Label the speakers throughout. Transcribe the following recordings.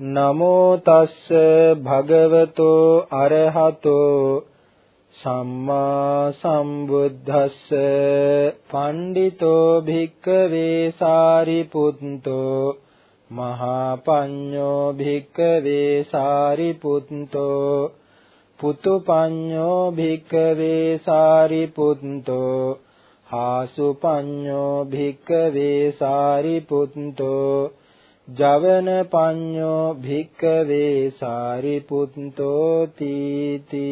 Speaker 1: නමෝ තස්ස භගවතෝ අරහතෝ සම්මා සම්බුද්දස්ස පණ්ඩිතෝ භික්කවේ සාරිපුත්තෝ මහා පඤ්ඤෝ භික්කවේ සාරිපුත්තෝ පුතු පඤ්ඤෝ භික්කවේ සාරිපුත්තෝ හාසු පඤ්ඤෝ භික්කවේ සාරිපුත්තෝ ජවන පඤ්ඤෝ භික්කවේ සාරිපුත්තෝ තීති.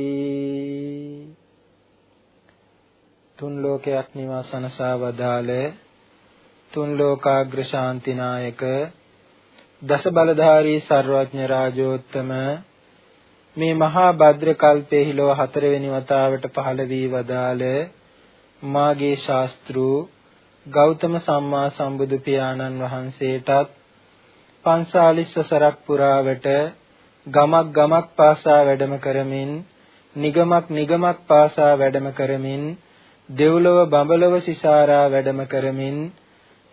Speaker 1: තුන් ලෝකයක් නිවාසනසා වදාළ තුන් ලෝකාග්‍ර ශාන්තිනායක දස බලධාරී සර්වඥ රාජෝත්තම මේ මහා භද්‍ර කල්පයේ හිලව හතරවෙනි වතාවට පහළ වී වදාළ මාගේ ශාස්ත්‍රු ගෞතම සම්මා සම්බුදු පියාණන් වහන්සේටත් පන්සාලිස් වසරක් පුරාවට ගමක් ගමක් පාසා වැඩම කරමින් නිගමක් නිගමක් පාසා වැඩම කරමින් දෙව්ලොව බඹලොව සිසාරා වැඩම කරමින්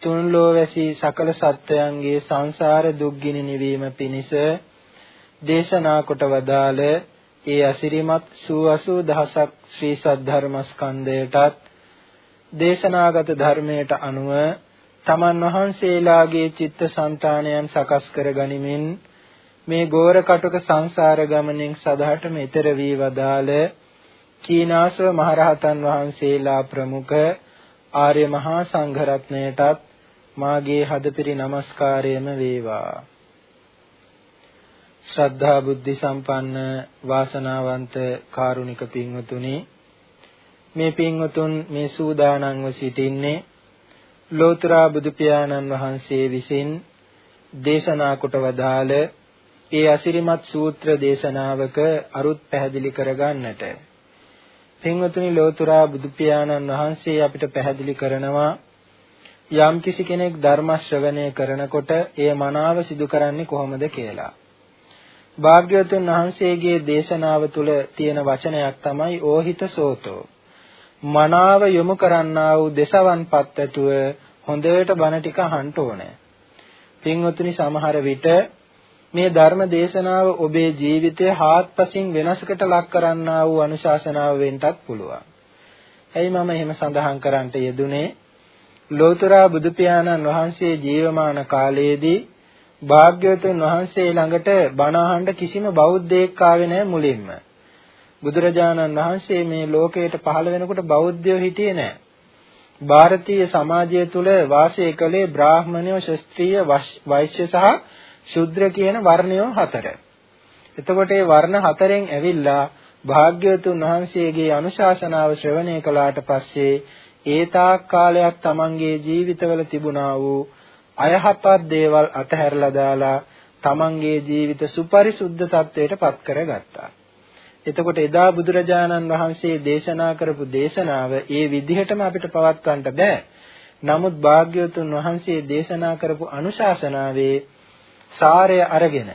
Speaker 1: තුන්ලෝ වැසි සකල සත්වයන්ගේ සංසාර දුක්ගිනි නිවීම පිණිස දේශනා කොට වදාළ ඒ අසිරිමත් සූ 80 දහසක් ශ්‍රී සද්ධර්මස්කන්ධයටත් දේශනාගත ධර්මයට අනුව තමන් වහන්සේලාගේ චිත්ත સંතාණයන් සකස් කරගනිමින් මේ ගෝර කටුක සංසාර ගමනෙන් සදාට මෙතර වී වදාළ කීනාසව මහරහතන් වහන්සේලා ප්‍රමුඛ ආර්ය මහා සංඝ රත්නයටත් මාගේ හදපිරි নমස්කාරයම වේවා. ශ්‍රද්ධා බුද්ධ සම්පන්න වාසනාවන්ත කාරුණික පින්වතුනි මේ පින්වතුන් මේ සූදානම්ව සිටින්නේ ලෝතර බුදු පියාණන් වහන්සේ විසින් දේශනා කොට වදාළ ඒ අසිරිමත් සූත්‍ර දේශනාවක අරුත් පැහැදිලි කරගන්නට පින්වතුනි ලෝතර බුදු පියාණන් වහන්සේ අපිට පැහැදිලි කරනවා යම් කිසි කෙනෙක් ධර්ම ශ්‍රවණය කරනකොට එය මනාව සිදු කරන්නේ කොහොමද කියලා. භාග්‍යවතුන් වහන්සේගේ දේශනාව තුළ තියෙන වචනයක් තමයි ඕහිත සෝතෝ. මනාව යොමු කරන්නා වූ දසවන්පත් ඇතුව හොඳට බණ ටික අහන්න ඕනේ. පින්වතුනි සමහර විට මේ ධර්ම දේශනාව ඔබේ ජීවිතය හාත්පසින් වෙනසකට ලක් කරන්නා වූ අනුශාසනාව වෙන්නත් පුළුවන්. එයි මම එහෙම සඳහන් කරන්නට යෙදුනේ ලෝතර බුදු පියාණන් වහන්සේ ජීවමාන කාලයේදී භාග්‍යවතුන් වහන්සේ ළඟට බණ අහන්න කිසිම බෞද්ධයෙක් ආවේ නැහැ මුලින්ම. බුදුරජාණන් වහන්සේ මේ ලෝකයට පහළ වෙනකොට බෞද්ධයෝ හිටියේ නැහැ. ಭಾರತೀಯ සමාජය තුළ වාසය කළේ බ්‍රාහ්මණයෝ ශාස්ත්‍රීය වෛශ්‍ය සහ ශුද්‍ර කියන වර්ණයෝ හතර. එතකොට මේ වර්ණ හතරෙන් ඇවිල්ලා භාග්‍යවතුන් වහන්සේගේ අනුශාසනාව ශ්‍රවණය කළාට පස්සේ ඒ තාක් කාලයක් තමන්ගේ ජීවිතවල තිබුණා වූ අයහපත් දේවල් අතහැරලා දාලා තමන්ගේ ජීවිත සුපරිසුද්ධ තත්වයට පත් කරගත්තා. එතකොට එදා බුදුරජාණන් වහන්සේ දේශනා කරපු දේශනාව ඒ විදිහටම අපිට පවත්වන්න බෑ. නමුත් භාග්‍යවතුන් වහන්සේ දේශනා කරපු අනුශාසනාවේ සාරය අරගෙන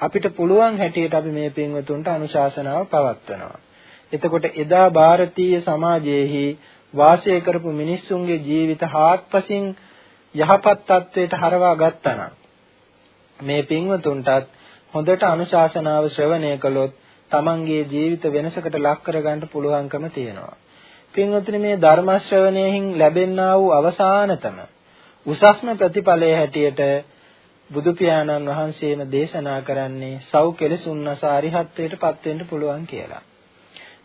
Speaker 1: අපිට පුළුවන් හැටියට අපි මේ පින්වතුන්ට අනුශාසනාව පවත්වනවා. එතකොට එදා ಭಾರತೀಯ සමාජයේහි වාසය කරපු මිනිස්සුන්ගේ ජීවිත හාත්පසින් යහපත් තත්වයට හරවා ගත්තා මේ පින්වතුන්ටත් හොඳට අනුශාසනාව ශ්‍රවණය කළොත් තමන්ගේ ජීවිත වෙනසකට ලක් කරගන්න පුළුවන්කම තියෙනවා. පින්වත්නි මේ ධර්ම ශ්‍රවණයෙන් ලැබෙනා වූ අවසානතම උසස්ම ප්‍රතිඵලය හැටියට බුදු පියාණන් වහන්සේම දේශනා කරන්නේ සව් කෙලසුන් නැසාරිහත්වයට පත් වෙන්න පුළුවන් කියලා.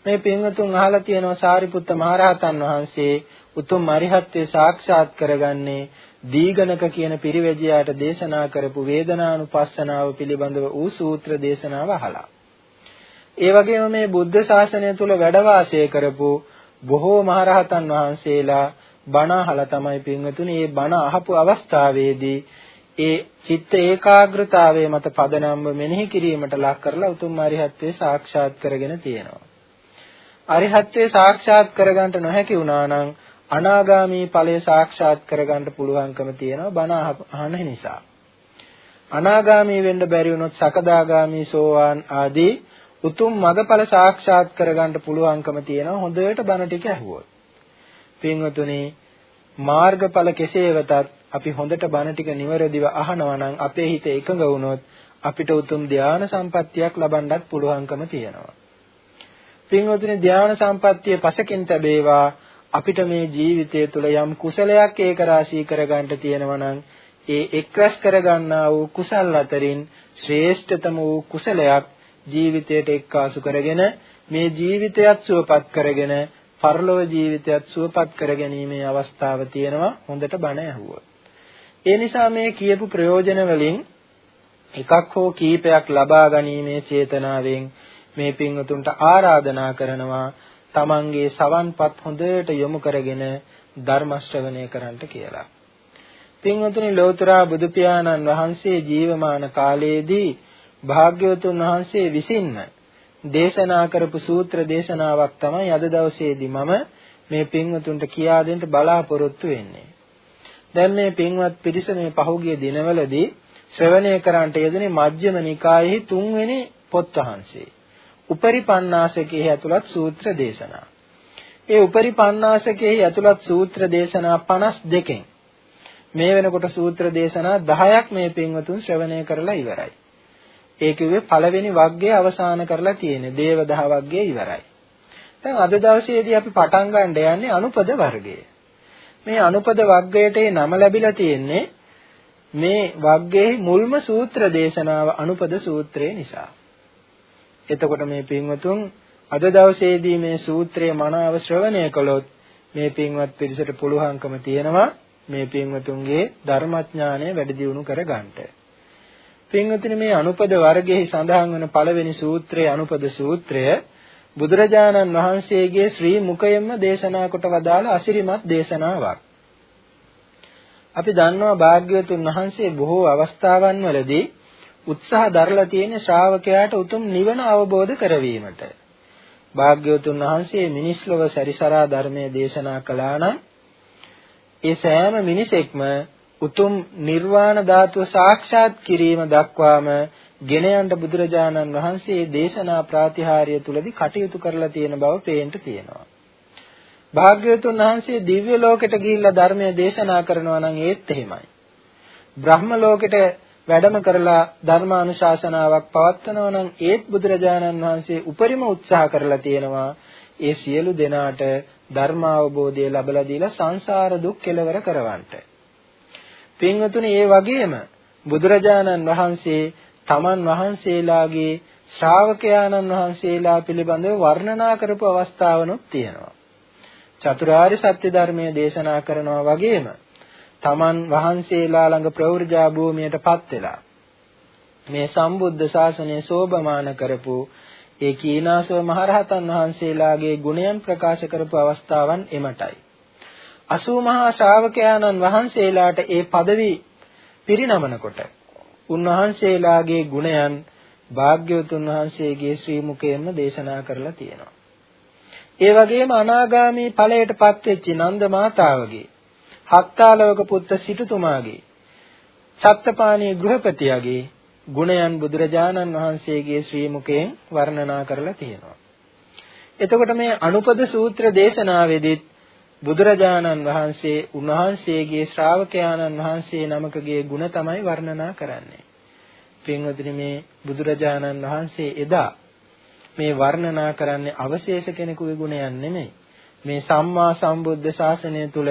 Speaker 1: මේ පින්වතුන් අහලා තියෙනවා සාරිපුත්ත මහරහතන් වහන්සේ උතුම් අරිහත්ත්වේ සාක්ෂාත් කරගන්නේ දීගණක කියන පිරිවැජියාට දේශනා කරපු වේදනානුපස්සනාව පිළිබඳව ඌ සූත්‍ර දේශනාව අහලා. ඒ වගේම මේ බුද්ධ ශාසනය තුල වැඩ වාසය කරපු බොහෝ මහරහතන් වහන්සේලා බණ අහලා තමයි පින්වතුනි මේ බණ අහපු අවස්ථාවේදී ඒ චිත්ත ඒකාග්‍රතාවයේ මත පදනම්ව මෙනෙහි කිරීමට ලක් කරලා උතුම් අරිහත්ත්වේ සාක්ෂාත් කරගෙන තියෙනවා. අරිහත්ත්වේ සාක්ෂාත් කරගන්නට නොහැකි වුණා නම් අනාගාමී ඵලය සාක්ෂාත් කරගන්න පුළුවන්කම තියෙනවා බණ අහන නිසා. අනාගාමී වෙන්න බැරි වුණොත් සකදාගාමී සෝවාන් ආදී උතුම් මගඵල සාක්ෂාත් කරගන්න පුළුවන්කම තියෙනවා හොඳට බණ ටික ඇහුවොත්. පින්වතුනි මාර්ගඵල කෙසේ වෙතත් අපි හොඳට බණ ටික නිවැරදිව අහනවා නම් අපේ හිත එකඟ වුණොත් අපිට උතුම් ධානා සම්පත්තියක් ලබන්නත් පුළුවන්කම තියෙනවා. පින්වතුනි ධානා සම්පත්තිය පසකින් තැබේවා අපිට මේ ජීවිතය තුළ යම් කුසලයක් ඒක රාශී කරගන්න තියෙනවා නම් ඒ එක්රැස් කරගන්නා වූ කුසල් අතරින් ශ්‍රේෂ්ඨතම වූ කුසලයක් ජීවිතයට එක්කාසු කරගෙන මේ ජීවිතයත් සුවපත් කරගෙන පරලොව ජීවිතයත් සුවපත් කරගැනීමේ අවස්ථාව තියෙනවා හොඳට බණ ඇහුවොත්. ඒ නිසා මේ කියපු ප්‍රයෝජන වලින් එකක් හෝ කීපයක් ලබා ගැනීමේ චේතනාවෙන් මේ පින්වතුන්ට ආරාධනා කරනවා තමන්ගේ සවන්පත් හොඳට යොමු කරගෙන ධර්ම ශ්‍රවණය කරන්නට කියලා. පින්වතුනි ලෝතර බුදු පියාණන් වහන්සේ ජීවමාන කාලයේදී භාග්‍යවතුන් වහන්සේ විසින්ම දේශනා කරපු සූත්‍ර දේශනාවක් තමයි අද දවසේදී මම මේ පින්වතුන්ට කියා දෙන්න බලාපොරොත්තු වෙන්නේ. දැන් මේ පින්වත් පිරිස මේ පහුගිය දිනවලදී ශ්‍රවණය කරන්නට යෙදුනේ මජ්ක්‍ධිම නිකායෙහි තුන්වෙනි පොත් වහන්සේ. උපරිපන්නාසකෙහි ඇතුළත් සූත්‍ර දේශනා. ඒ උපරිපන්නාසකෙහි ඇතුළත් සූත්‍ර දේශනා 52කින් මේ වෙනකොට සූත්‍ර දේශනා 10ක් මේ පින්වතුන් ශ්‍රවණය කරලා ඉවරයි. ඒ කිව්වේ පළවෙනි වග්ගය අවසන් කරලා තියෙන්නේ. දේව දහ වග්ගය ඉවරයි. දැන් අද දවසේදී අපි පටන් ගන්න යන්නේ අනුපද වර්ගය. මේ අනුපද වග්ගයට නම ලැබිලා තියෙන්නේ මේ වග්ගයේ මුල්ම සූත්‍ර දේශනාව අනුපද සූත්‍රය නිසා. එතකොට මේ පින්වතුන් අද දවසේදී මේ සූත්‍රය මනාව ශ්‍රවණය කළොත් මේ පින්වත් පිරිසට පුළුවන්කම තියෙනවා මේ පින්වතුන්ගේ ධර්මඥානය වැඩි දියුණු කර ගන්නට. පින්වතුනි මේ අනුපද වර්ගයේ සඳහන් වන පළවෙනි සූත්‍රය අනුපද සූත්‍රය බුදුරජාණන් වහන්සේගේ ශ්‍රී මුඛයෙන්ම දේශනා කොට වදාළ අසිරිමත් දේශනාවක්. අපි දන්නවා භාග්‍යවතුන් වහන්සේ බොහෝ අවස්ථාවන් වලදී උත්සාහ දරලා තියෙන ශ්‍රාවකයාට උතුම් නිවන අවබෝධ කරවීමට. භාග්‍යවතුන් වහන්සේ මිනිස් ලොව සැරිසරා ධර්මයේ දේශනා කළා නම් ඒ සෑම මිනිසෙක්ම උතුම් නිර්වාණ ධාතුව සාක්ෂාත් කිරීම දක්වාම ගෙන යන්න බුදුරජාණන් වහන්සේ දේශනා ප්‍රාතිහාර්ය තුලදී කටයුතු කරලා තියෙන බව පේන්න තියෙනවා. භාග්‍යවතුන් වහන්සේ දිව්‍ය ලෝකෙට ගිහිල්ලා ධර්මය දේශනා කරනවා නම් ඒත් එහෙමයි. බ්‍රහ්ම ලෝකෙට වැඩම කරලා ධර්මානුශාසනාවක් පවත්වනවා නම් ඒත් බුදුරජාණන් වහන්සේ උපරිම උත්සාහ කරලා තියෙනවා ඒ සියලු දෙනාට ධර්ම අවබෝධය ලැබලා දීලා සංසාර දුක් කෙලවර කරවන්නට. පින්වතුනි ඒ වගේම බුදුරජාණන් වහන්සේ තමන් වහන්සේලාගේ ශ්‍රාවකයාණන් වහන්සේලා පිළිබඳව වර්ණනා කරපු අවස්ථාවනොත් තියෙනවා. චතුරාර්ය සත්‍ය ධර්මයේ දේශනා කරනවා වගේම තමන් වහන්සේලා ළඟ ප්‍රවෘජා භූමියටපත් වෙලා මේ සම්බුද්ධ ශාසනය සෝභමාන කරපු ඒ කීනාසව මහරහතන් වහන්සේලාගේ ගුණයන් ප්‍රකාශ කරපු අවස්ථාවන් එමටයි. 80 මහා ශ්‍රාවකයාණන් වහන්සේලාට ඒ পদවි පිරිනමනකොට උන්වහන්සේලාගේ ගුණයන් භාග්‍යවතුන් වහන්සේගේ ශ්‍රී මුඛයෙන්ම දේශනා කරලා තියෙනවා. ඒ වගේම අනාගාමී ඵලයටපත් වෙච්ච නන්ද මාතාවගේ හත්තාලවක පුත්ත සිටුතුමාගේ සත්තපාණී ගෘහපතියගේ ගුණයන් බුදුරජාණන් වහන්සේගේ ශ්‍රී මුඛයෙන් වර්ණනා කරලා තියෙනවා. එතකොට මේ අනුපද සූත්‍ර දේශනාවේදීත් බුදුරජාණන් වහන්සේ උන්වහන්සේගේ ශ්‍රාවකයාණන් වහන්සේ නමකගේ ගුණ තමයි වර්ණනා කරන්නේ. පින්වතුනි මේ බුදුරජාණන් වහන්සේ එදා මේ වර්ණනා කරන්නේ අවශේෂ කෙනෙකුගේ ගුණයන් නෙමෙයි. මේ සම්මා සම්බුද්ධ ශාසනය තුල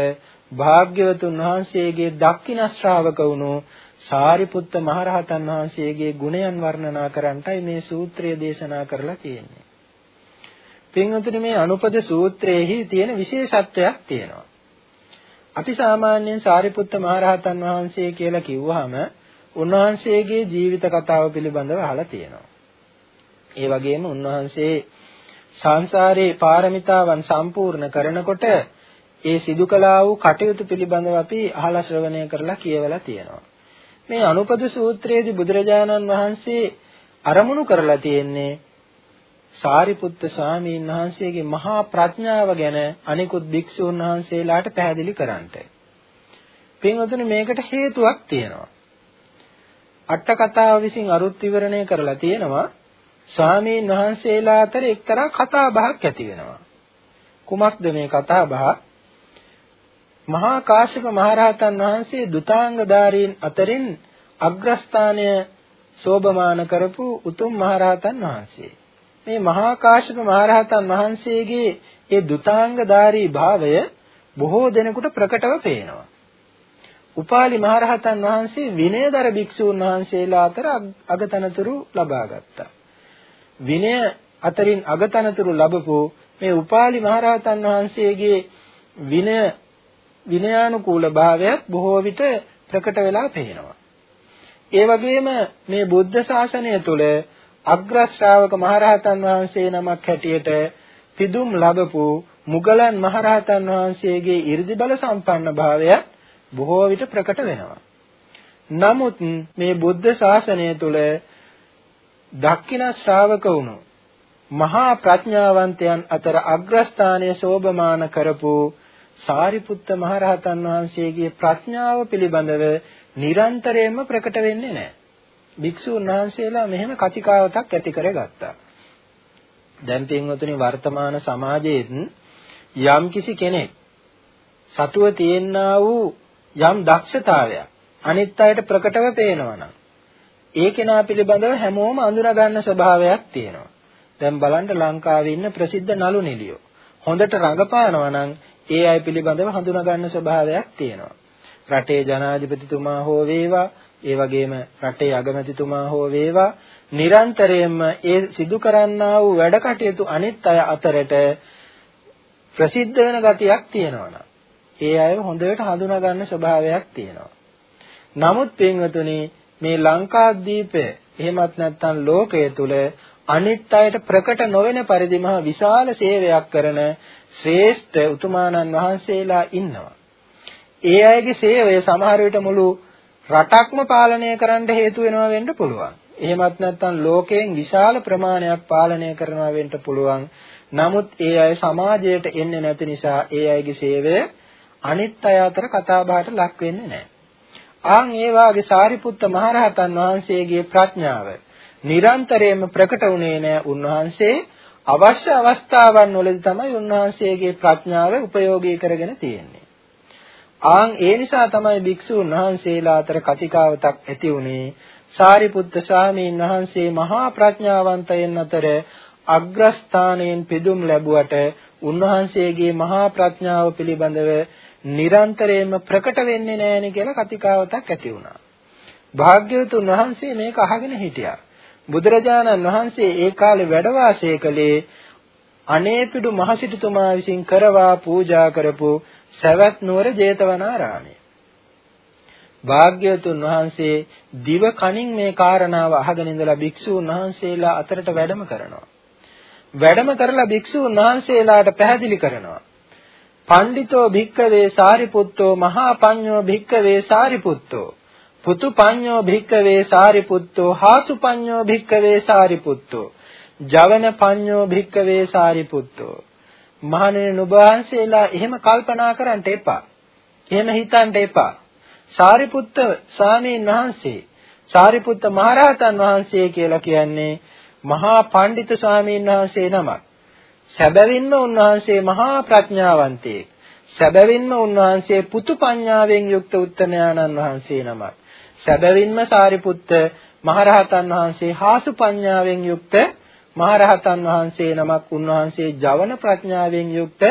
Speaker 1: භාග්‍යවතුන් වහන්සේගේ දක්ඛින ශ්‍රාවක වුණු සාරිපුත්ත මහරහතන් වහන්සේගේ ගුණයන් වර්ණනා කරන්නටයි මේ සූත්‍රය දේශනා කරලා තියෙන්නේ. පින්වතුනි මේ අනුපද සූත්‍රයේහි තියෙන විශේෂත්වයක් තියෙනවා. අපි සාමාන්‍යයෙන් සාරිපුත්ත මහරහතන් වහන්සේ කියලා කිව්වහම උන්වහන්සේගේ ජීවිත කතාව පිළිබඳව අහලා තියෙනවා. ඒ වගේම උන්වහන්සේ සංසාරේ පාරමිතාවන් සම්පූර්ණ කරනකොට ඒ සිදු කළා වූ කටයුතු පිළිබඳව අපි අහලා ශ්‍රවණය කරලා කියවලා තියෙනවා. මේ අනුපද සූත්‍රයේදී බුදුරජාණන් වහන්සේ අරමුණු කරලා තියෙන්නේ සාරිපුත්ත ස්වාමීන් වහන්සේගේ මහා ප්‍රඥාව ගැන අනිකුත් භික්ෂූන් වහන්සේලාට පැහැදිලි කරන්නට. පින්වතුනි මේකට හේතුවක් තියෙනවා. අට කතාව විසින් අරුත් විවරණය කරලා තියෙනවා ස්වාමීන් වහන්සේලා අතර එක්තරා කතා බහක් ඇති වෙනවා. කුමක්ද මේ කතා බහ? මහා කාශ්‍යප මහරහතන් වහන්සේ දුතාංගධාරීන් අතරින් අග්‍රස්ථානය සෝභමාන කරපු උතුම් මහරහතන් වහන්සේ. මේ මහා කාශ්‍යප මහරහතන් වහන්සේගේ ඒ දුතාංගධාරී භාවය බොහෝ දෙනෙකුට ප්‍රකටව පේනවා. උපාලි මහරහතන් වහන්සේ විනයදර භික්ෂූන් වහන්සේලා අතර අගතනතුරු ලබා ගත්තා. විනය අතරින් අගතනතුරු ලැබපු මේ උපාලි මහරහතන් වහන්සේගේ විනය විනයානුකූල භාවයත් බොහෝ විට ප්‍රකට වෙලා පේනවා. ඒ වගේම මේ බුද්ධ ශාසනය තුළ අග්‍ර ශ්‍රාවක මහරහතන් වහන්සේ නමක් හැටියට පිදුම් ලැබපු මුගලන් මහරහතන් වහන්සේගේ 이르දි බල සම්පන්න භාවය බොහෝ විට ප්‍රකට වෙනවා. නමුත් මේ බුද්ධ ශාසනය තුල දක්ෂින ශ්‍රාවක වුණු මහා ප්‍රඥාවන්තයන් අතර අග්‍රස්ථානය සෝභමාන කරපු සාරිපුත්ත මහරහතන් වහන්සේගේ ප්‍රඥාව පිළිබඳව නිරන්තරයෙන්ම ප්‍රකට වෙන්නේ නැහැ. භික්ෂුන් වහන්සේලා මෙහෙම කතිකාවතක් ඇති කරගත්තා. දැන් පින්වතුනි වර්තමාන සමාජයේ යම් කිසි කෙනෙක් සතුව තියෙනා වූ යම් දක්ෂතාවයක් අනිත් අයට ප්‍රකටව පේනවනම් ඒ කෙනා පිළිබඳව හැමෝම අඳුනා ගන්න ස්වභාවයක් තියෙනවා. දැන් බලන්න ලංකාවේ ඉන්න ප්‍රසිද්ධ නළු නිලියෝ. හොඳට රඟපානවා නම් ඒ අය පිළිබඳව හඳුනා ගන්න ස්වභාවයක් තියෙනවා. රටේ ජනාධිපතිතුමා හෝ වේවා, ඒ වගේම රටේ අගමැතිතුමා හෝ වේවා, නිරන්තරයෙන්ම ඒ සිදු කරන්නා වූ වැඩ කටයුතු අනිත් අය අතරට ප්‍රසිද්ධ වෙන ගතියක් තියෙනවා ඒ අය හොඳට හඳුනා ගන්න ස්වභාවයක් තියෙනවා. නමුත් පින්වතුනි මේ ලංකාද්වීපය එහෙමත් නැත්නම් ලෝකය තුල අනිත් අයට ප්‍රකට නොවන පරිදි මහ විශාල සේවයක් කරන ශ්‍රේෂ්ඨ උතුමාණන් වහන්සේලා ඉන්නවා. ඒ අයගේ සේවය සමහර විට මුළු රටක්ම පාලනය කරන්න හේතු වෙනවා වෙන්න පුළුවන්. එහෙමත් නැත්නම් ලෝකයෙන් විශාල ප්‍රමාණයක් පාලනය කරනවා වෙන්න පුළුවන්. නමුත් ඒ අය සමාජයට එන්නේ නැති නිසා ඒ අයගේ සේවය අනිත් අය අතර කතා බහට ලක් වෙන්නේ නැහැ. ආන් ඒ වාගේ සාරිපුත්ත මහරහතන් වහන්සේගේ ප්‍රඥාව නිරන්තරයෙන්ම ප්‍රකට වුණේ නැහැ උන්වහන්සේ අවශ්‍ය අවස්ථාවන් වලදී තමයි උන්වහන්සේගේ ප්‍රඥාව උපයෝගී කරගෙන තියෙන්නේ. ආන් ඒ නිසා තමයි භික්ෂුන් වහන්සේලා අතර කතිකාවතක් ඇති වුණේ සාරිපුත්ත ස්වාමීන් වහන්සේ මහා ප්‍රඥාවන්තයන් අතර අග්‍රස්ථානයෙන් පිදුම් ලැබුවට උන්වහන්සේගේ මහා ප්‍රඥාව පිළිබඳව නිරන්තරයෙන්ම ප්‍රකට වෙන්නේ නැහෙනි කියලා කතිකාවතක් ඇති වුණා. භාග්‍යවතුන් වහන්සේ මේක අහගෙන හිටියා. බුදුරජාණන් වහන්සේ ඒ කාලේ වැඩ වාසය කළේ අනේපිඩු මහසිටුතුමා විසින් කරවා පූජා කරපු සවැත් නුවර ජේතවනාරාමයේ. භාග්‍යවතුන් වහන්සේ දිව කණින් මේ කාරණාව අහගෙන ඉඳලා භික්ෂූන් වහන්සේලා අතරට වැඩම කරනවා. වැඩම කරලා භික්ෂූන් වහන්සේලාට පැහැදිලි කරනවා. පණ්ඩිතෝ භික්කවේ සාරිපුත්තෝ මහා පඤ්ඤෝ භික්කවේ සාරිපුත්තෝ පුතු පඤ්ඤෝ භික්කවේ සාරිපුත්තෝ හාසු පඤ්ඤෝ භික්කවේ සාරිපුත්තෝ ජවන පඤ්ඤෝ භික්කවේ සාරිපුත්තෝ මහණෙනි නුඹ වහන්සේලා එහෙම කල්පනා කරන්න එපා එහෙම හිතන්න එපා සාරිපුත්ත ස්වාමීන් වහන්සේ සාරිපුත්ත මහරහතන් වහන්සේ කියලා කියන්නේ මහා පණ්ඩිත ස්වාමීන් වහන්සේ නමක් සැබවින්ම උන්වහන්සේ මහා ප්‍රඥාවන්තයෙක්. සැබවින්ම උන්වහන්සේ පුතු පඤ්ඤාවෙන් යුක්ත උත්තමයාණන් වහන්සේ නමක්. සැබවින්ම සාරිපුත්ත මහරහතන් වහන්සේ හාසු පඤ්ඤාවෙන් යුක්ත මහරහතන් වහන්සේ නමක් උන්වහන්සේ ජවන ප්‍රඥාවෙන් යුක්ත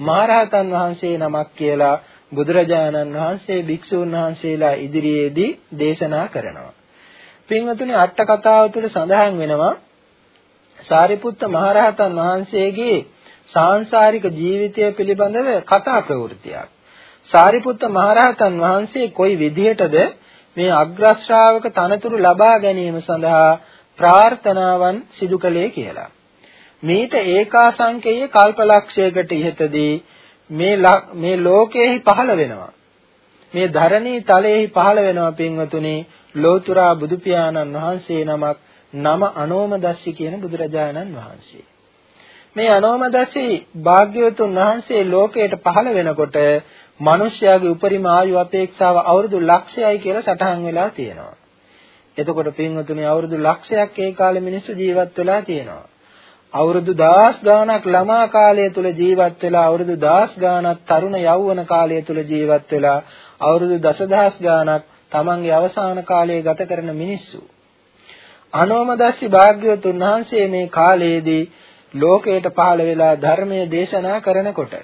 Speaker 1: මහරහතන් වහන්සේ නමක් කියලා බුදුරජාණන් වහන්සේ භික්ෂූන් වහන්සේලා ඉදිරියේදී දේශනා කරනවා. පින්වතුනි අට කතාව තුළ සඳහන් වෙනවා සාරිපුත්ත මහරහතන් වහන්සේගේ සාංශාරික ජීවිතය පිළිබඳව කතා ප්‍රවෘත්තියක්. සාරිපුත්ත මහරහතන් වහන්සේ කොයි විදිහටද මේ අග්‍ර ශ්‍රාවක තනතුරු ලබා ගැනීම සඳහා ප්‍රාර්ථනාවන් සිදු කළේ කියලා. මේට ඒකාසංකේය කල්පලක්ෂයකට ඉහතදී මේ මේ ලෝකයේහි පහළ වෙනවා. මේ ධරණී තලයේහි පහළ වෙනවා පින්වතුනි ලෝතුරා බුදු පියාණන් වහන්සේ නමක් නම අනෝමදස්සි කියන බුදුරජාණන් වහන්සේ. මේ අනෝමදස්සි භාග්‍යවතුන් වහන්සේ ලෝකයට පහළ වෙනකොට මිනිස්යාගේ උපරිම ආයු අපේක්ෂාව අවුරුදු ලක්ෂයයි කියලා සටහන් වෙලා තියෙනවා. එතකොට පින්වතුනි අවුරුදු ලක්ෂයක් ඒ කාලේ මිනිස්සු ජීවත් වෙලා තියෙනවා. අවුරුදු 10 ගාණක් ළමා කාලය තුල ජීවත් වෙලා අවුරුදු 10 ගාණක් තරුණ යෞවන කාලය තුල ජීවත් වෙලා අවුරුදු දසදහස් ගාණක් තමන්ගේ අවසාන කාලය ගත කරන මිනිස්සු අනෝමදස්සි භාග්‍යවතුන් වහන්සේ මේ කාලයේදී ලෝකයට පහළ වෙලා ධර්මයේ දේශනා කරනකොට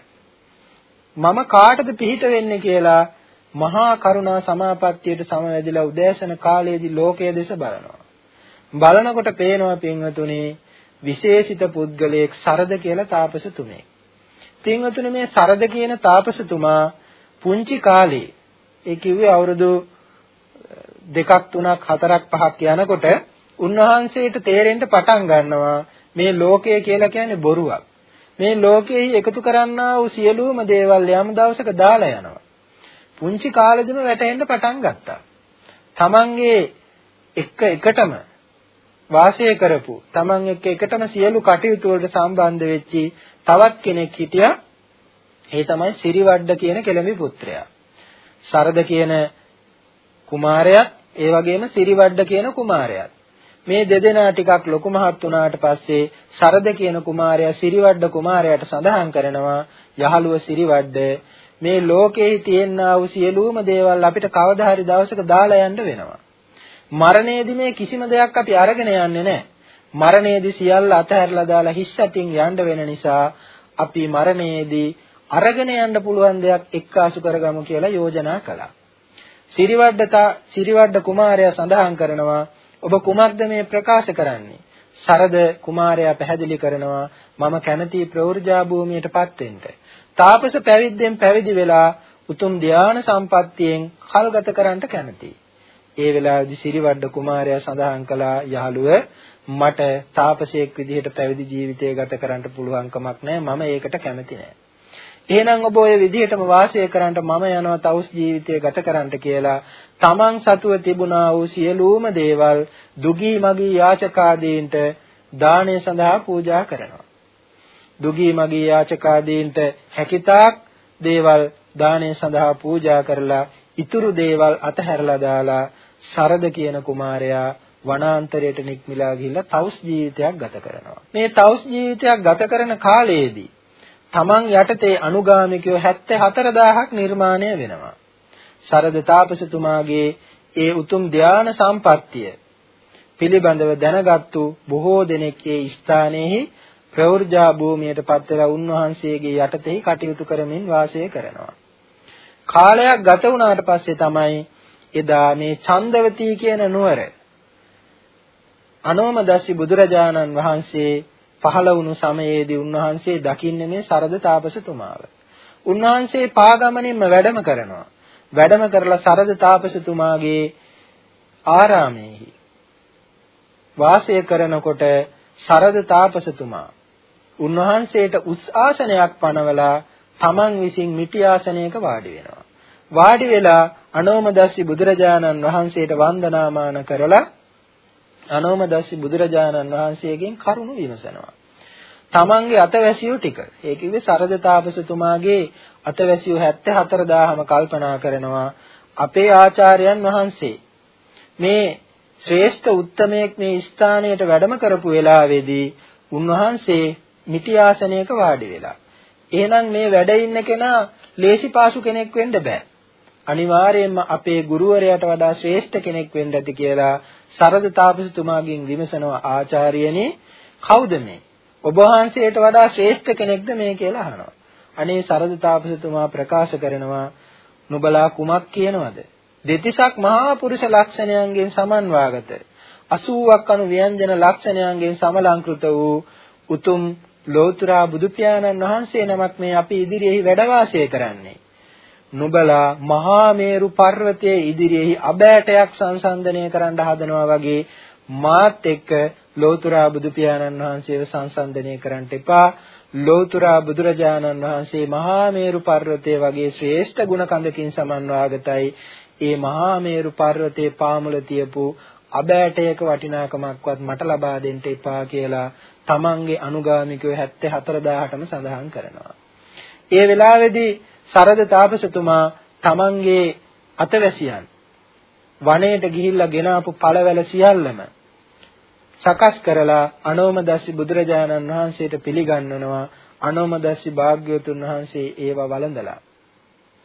Speaker 1: මම කාටද පිහිට වෙන්නේ කියලා මහා කරුණා සමාපත්තියට සමවැදිලා උදෑසන කාලයේදී ලෝකයේ දෙස බලනවා. බලනකොට පේනවා පින්වතුනි විශේෂිත පුද්ගලයෙක් සරද කියලා තාපසතුමෙක්. පින්වතුනි මේ සරද කියන තාපසතුමා පුංචි කාලේ ඒ කිව්වේ අවුරුදු දෙකක් තුනක් හතරක් පහක් යනකොට උන්වහන්සේට තේරෙන්න පටන් ගන්නවා මේ ලෝකය කියලා කියන්නේ බොරුවක්. මේ ලෝකෙහි එකතු කරන්නා වූ සියලුම දේවල් යම් දවසක දාලා යනවා. පුංචි කාලෙදිම වැටෙන්න පටන් ගත්තා. තමන්ගේ එක එකටම වාසය කරපු තමන් එක්ක එකටම සියලු කටයුතු වලට සම්බන්ධ වෙච්චි තවත් කෙනෙක් හිටියා. ඒ තමයි සිරිවඩ්ඩ කියන කෙළඹි පුත්‍රයා. සරද කියන කුමාරයාත් ඒ වගේම සිරිවඩ්ඩ කියන කුමාරයාත් මේ දෙදෙනා ටිකක් ලොකු මහත් වුණාට පස්සේ සරද කියන කුමාරයා සිරිවඩ්ඩ කුමාරයාට සඳහන් කරනවා යහළුව සිරිවඩ්ඩ මේ ලෝකෙහි තියෙනා වූ සියලුම දේවල් අපිට කවදා හරි දවසක දාලා යන්න වෙනවා. මරණයේදී මේ කිසිම දෙයක් අපි අරගෙන යන්නේ නැහැ. මරණයේදී සියල්ල අතහැරලා දාලා හිස් අතින් යන්න වෙන නිසා අපි මරණයේදී අරගෙන යන්න පුළුවන් දෙයක් එක්කාසු කරගමු කියලා යෝජනා කළා. සිරිවඩ්ඩතා සිරිවඩ්ඩ කුමාරයා සඳහන් කරනවා ඔබ කුමක්ද මේ ප්‍රකාශ කරන්නේ? සරද කුමාරයා පැහැදිලි කරනවා මම කැමැති ප්‍රවෘජා භූමියටපත් වෙන්න. තාපස පැවිද්දෙන් පැවිදි වෙලා උතුම් ධාන සම්පත්තියෙන් කල්ගත කරන්නට කැමැතියි. ඒ වෙලාවේදී සිරිවඩ්ඩ කුමාරයා සඳහන් කළා යහළුව මට තාපසයෙක් විදිහට පැවිදි ජීවිතය ගත කරන්න පුළුවන් කමක් නැහැ මම ඒකට කැමති නැහැ. එහෙනම් ඔබ ඔය විදිහටම වාසය කරන්නට මම යනවා තවුස් ජීවිතය ගත කරන්නට කියලා තමන් සතුව තිබුණා වූ සියලුම දේවල් දුගී මගී යාචකාදීන්ට දානය සඳහා පූජා කරනවා. දුගී මගී යාචකාදීන්ට හැකිතාක් දේවල් දානය සඳහා පූජා කරලා ඉතුරු දේවල් අතහැරලා දාලා සරද කියන කුමාරයා වනාන්තරයට නික්මිලා ගිහිල්ලා තවුස් ජීවිතයක් ගත කරනවා. මේ තවුස් ජීවිතයක් ගත කරන කාලයේදී තමන් යටතේ අනුගාමිකයෝ 74000ක් නිර්මාණය වෙනවා. සරද තාපසතුමාගේ ඒ උතුම් ධාන සම්පත්තිය පිළිබඳව දැනගත්තු බොහෝ දෙනෙක් ඒ ස්ථානයේහි ප්‍රවෘජා භූමියට පත් වෙලා උන්වහන්සේගේ යටතේ කටයුතු කරමින් වාසය කරනවා. කාලයක් ගත වුණාට පස්සේ තමයි එදා මේ චන්දවතී කියන නුවර අනෝමදස්සි බුදුරජාණන් වහන්සේ පහළ වුණු සමයේදී උන්වහන්සේ දකින්නේ මේ සරද තාපසතුමාව. උන්වහන්සේ පාගමනින්ම වැඩම කරනවා. වැඩම කරලා සරද තාපසතුමාගේ ආරාමයේහි වාසය කරනකොට සරද තාපසතුමා උන්වහන්සේට උස් ආසනයක් පනවලා තමන් විසින් මිටි ආසනයක වාඩි වෙනවා. වාඩි වෙලා අනෝමදස්සි බුදුරජාණන් වහන්සේට වන්දනාමාන කරලා අනෝමදස්සි බුදුරජාණන් වහන්සේගෙන් කරුණු විමසනවා. තමන්ගේ අතවැසියෝ ටික. ඒ කිව්වේ සරද තාපසතුමාගේ අතවැසියෝ 74000ම කල්පනා කරනවා අපේ ආචාර්යයන් වහන්සේ මේ ශ්‍රේෂ්ඨ උත්තමයෙක් මේ ස්ථානයට වැඩම කරපු වෙලාවේදී උන්වහන්සේ මිටි ආසනයක වාඩි වෙලා. එහෙනම් මේ වැඩ ඉන්න කෙනා ලේසි පාසු කෙනෙක් වෙන්න බෑ. අනිවාර්යයෙන්ම අපේ ගුරුවරයාට වඩා ශ්‍රේෂ්ඨ කෙනෙක් වෙන්න ඇති කියලා සරද තාපසතුමාගෙන් විමසනවා ආචාර්යනේ කවුද මේ? ඔබ වහන්සේට වඩා ශ්‍රේෂ්ඨ කෙනෙක්ද මේ කියලා අහනවා. අනේ සරද තාපසතුමා ප්‍රකාශ කරනවා නුඹලා කුමක් කියනවද? දෙතිසක් මහා පුරුෂ ලක්ෂණයන්ගෙන් සමන්වාගත 80ක් අනු ව්‍යංජන ලක්ෂණයන්ගෙන් සමලංකృత වූ උතුම් ලෝතුරා බුදු පියාණන් වහන්සේ නමක් මේ අපි ඉදිරියේ වැඩ වාසය කරන්නේ. නුඹලා මහා මේරු පර්වතයේ ඉදිරියේ අබෑටයක් සංසන්දනය කරන්න හදනවා වගේ මාත් එක්ක ලෝතුරා බුදු පියාණන් වහන්සේව සංසන්දනය කරන්න එපා. ලෝතුරා බුදුරජාණන් වහන්සේ මහා මේරු පර්වතයේ වගේ ශ්‍රේෂ්ඨ ගුණ කඳකින් සමන්වාගතයි. ඒ මහා මේරු පර්වතයේ පාමුල තියපු අබෑටයක වටිනාකමක්වත් මට ලබා දෙන්න එපා කියලා තමන්ගේ අනුගාමිකයෝ 74000ටම සඳහන් කරනවා. ඒ වෙලාවේදී සරද තාපසතුමා තමන්ගේ අතවැසියන් වනයේට ගිහිල්ලා ගෙනාපු පළවැල සියල්ලම සකස් කරලා අනෝමදස්සි බුදුරජාණන් වහන්සේට පිළිගන්වනවා අනෝමදස්සි භාග්‍යවතුන් වහන්සේ ඒවා වළඳලා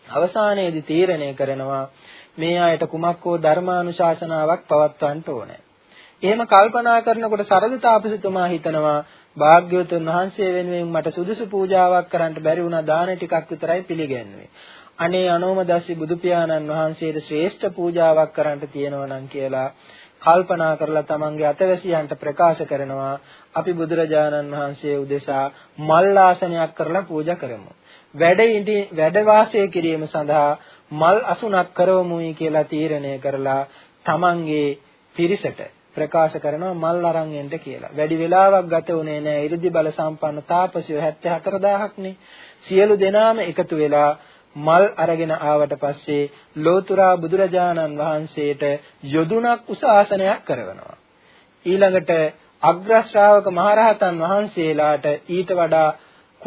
Speaker 1: අවසානයේදී තීරණය කරනවා මේ අයට කුමක් හෝ ධර්මානුශාසනාවක් පවත්වන්න ඕනේ. එහෙම කල්පනා කරනකොට සරද තාපසතුමා හිතනවා භාග්‍යවතුන් වහන්සේ වෙනුවෙන් මට සුදුසු පූජාවක් කරන්න බැරි වුණා දාන ටිකක් විතරයි පිළිගන්නේ. අනේ අනෝමදස්සි බුදු පියාණන් වහන්සේට ශ්‍රේෂ්ඨ පූජාවක් කරන්න තියෙනවා නම් කියලා කල්පනා කරලා තමන්ගේ අතවැසියන්ට ප්‍රකාශ කරනවා අපි බුදුරජාණන් වහන්සේ උදෙසා මල් ආසනයක් කරලා පූජා කරමු. වැඩ වැඩ වාසය කිරීම සඳහා මල් අසුණක් කරවමුයි කියලා තීරණය කරලා තමන්ගේ පිරිසට ප්‍රකාශ කරනවා මල් අරන් එන්න කියලා. වැඩි වෙලාවක් ගත වුණේ නැහැ. 이르දි බල සම්පන්න තාපසයෝ 74000ක් නේ. සියලු දෙනාම එකතු වෙලා මල් අරගෙන ආවට පස්සේ ලෝතුරා බුදුරජාණන් වහන්සේට යොදුනක් උස ආසනයක් කරවනවා. ඊළඟට අග්‍ර ශ්‍රාවක මහරහතන් වහන්සේලාට ඊට වඩා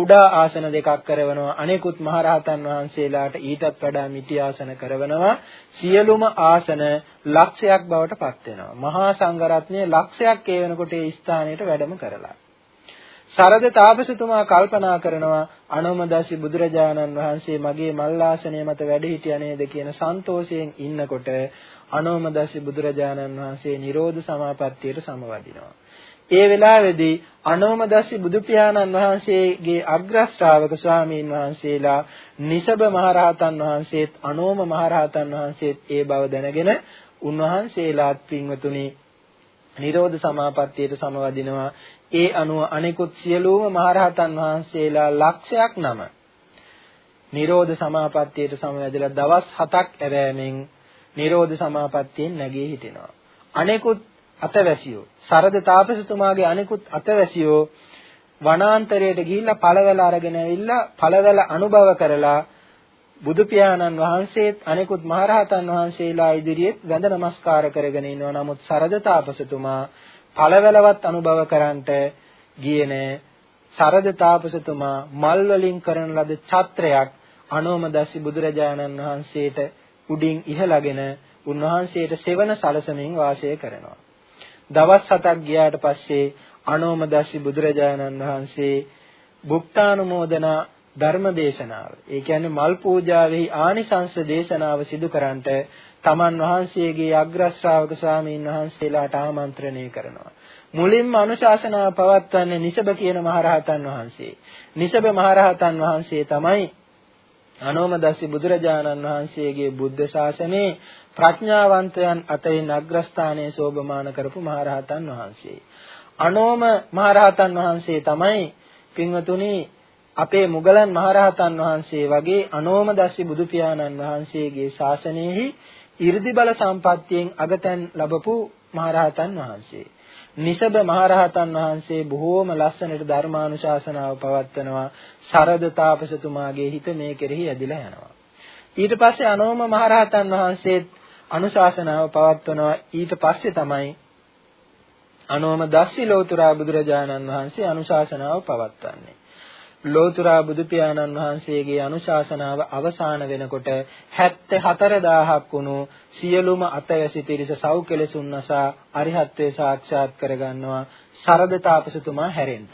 Speaker 1: කුඩා ආසන දෙකක් කරවනවා. අනෙකුත් මහරහතන් වහන්සේලාට ඊටත් වඩා මිටි ආසන කරවනවා. සියලුම ආසන ලක්ෂයක් බවට පත් වෙනවා. මහා සංඝරත්නය ලක්ෂයක් ඒ වෙනකොට ඒ ස්ථානයට වැඩම කරලා. සරද තාපසතුමා කල්පනා කරනවා අනුමදසි බුදුරජාණන් වහන්සේ මගේ මල්ලාසනය මත වැඩ හිටියා නේද? කියන සන්තෝෂයෙන් ඉන්නකොට අනුමදසි බුදුරජාණන් වහන්සේ නිරෝධ සමාපත්තියට සමවදිනවා. ඒ වෙලාවේදී අනෝමදස්සි බුදු පියාණන් වහන්සේගේ අග්‍ර ශ්‍රාවක ස්වාමීන් වහන්සේලා නිසබ මහරහතන් වහන්සේත් අනෝම මහරහතන් වහන්සේත් ඒ බව දැනගෙන උන්වහන්සේලාත් පින්වතුනි නිරෝධ සමාපත්තියට සමවදිනවා. ඒ අනුව අනෙකුත් සියලුම මහරහතන් වහන්සේලා ලක්ෂයක් නම නිරෝධ සමාපත්තියට සමවැදලා දවස් 7ක් ඇරෑමෙන් නිරෝධ සමාපත්තියෙන් නැගී හිටිනවා. අනෙකුත් අතවැසියෝ සරද තාපසතුමාගේ අනිකුත් අතවැසියෝ වනාන්තරයට ගිහිල්ලා පළවැල අරගෙන ඇවිල්ලා පළවැල අනුභව කරලා බුදු පියාණන් වහන්සේත් අනිකුත් මහරහතන් වහන්සේලා ඉදිරියේ වැඳ නමස්කාර කරගෙන ඉන්නවා. නමුත් සරද තාපසතුමා පළවැලවත් අනුභව කරන්නට ගියේ නෑ. සරද තාපසතුමා මල් වලින් කරන ලද ඡත්‍රයක් අනෝමදස්සි බුදුරජාණන් වහන්සේට උඩින් ඉහළගෙන උන්වහන්සේට සෙවණ සලසමින් වාසය කරනවා. දවස් 7ක් ගියාට පස්සේ අනෝමදස්සි බුදුරජාණන් වහන්සේ භුක්තානුමෝදනා ධර්ම දේශනාව. ඒ කියන්නේ මල් පූජාවෙහි ආනිසංස දේශනාව සිදු කරන්නට තමන් වහන්සේගේ අග්‍ර ශ්‍රාවක ස්වාමීන් වහන්සේලාට ආමන්ත්‍රණය කරනවා. මුලින්ම අනුශාසනාව පවත්වන්නේ නිසබ කියන මහරහතන් වහන්සේ. නිසබ මහරහතන් වහන්සේ තමයි අනෝමදස්සි බුදුරජාණන් වහන්සේගේ බුද්ධ ශාසනයේ ප්‍රඥාවන්තයන් අතරින් අග්‍රස්ථානයේ සෝභමාන කරපු මහරහතන් වහන්සේ. අනෝම මහරහතන් වහන්සේ තමයි පින්වතුනි අපේ මුගලන් මහරහතන් වහන්සේ වගේ අනෝම දැසි බුදු පියාණන් වහන්සේගේ ශාසනයෙහි 이르දි බල සම්පත්තියෙන් අගතැන් ලැබපු මහරහතන් වහන්සේ. නිසබ මහරහතන් වහන්සේ බොහෝම ලස්සනට ධර්මානුශාසනාව පවත්වනවා සරද තාපසතුමාගේ හිත මේ කෙරෙහි ඇදිලා යනවා ඊට පස්සේ අනෝම මහරහතන් වහන්සේත් අනුශාසනාව පවත්වනවා ඊට පස්සේ තමයි අනෝම දස්සි ලෝතුරා බුදුරජාණන් වහන්සේ අනුශාසනාව පවත්වන්නේ ලෝතුරා බුදු පියාණන් වහන්සේගේ අනුශාසනාව අවසාන වෙනකොට 74000ක් වුණු සියලුම අතවැසි පිරිස සෞඛලසුන් නසා අරිහත්ත්වේ සාක්ෂාත් කරගන්නවා සරද තාපසතුමා හැරෙන්න.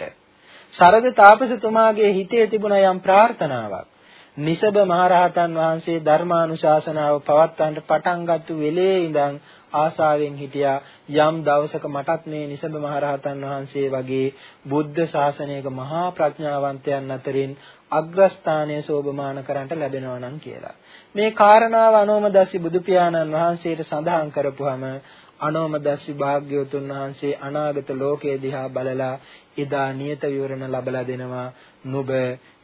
Speaker 1: සරද තාපසතුමාගේ හිතේ තිබුණ යම් ප්‍රාර්ථනාවක් නිසබ මහරහතන් වහන්සේ ධර්මානුශාසනාව පවත්වන්නට පටන් ගත්ත වෙලේ ඉඳන් ආසාවෙන් හිටියා යම් දවසක මටත් මේ නිසබ මහරහතන් වහන්සේ වගේ බුද්ධ ශාසනයක මහා ප්‍රඥාවන්තයන් අතරින් අග්‍රස්ථානයේ සෝභමාන කරන්ට ලැබෙනවා නම් කියලා. මේ කාරණාව අනෝමදස්සි බුදු පියාණන් වහන්සේට සඳහන් කරපුවම අනෝමදස්සි භාග්‍යවතුන් වහන්සේ අනාගත ලෝකයේ දිහා බලලා එදා නියත විවරණ ලබලා දෙනවා නුඹ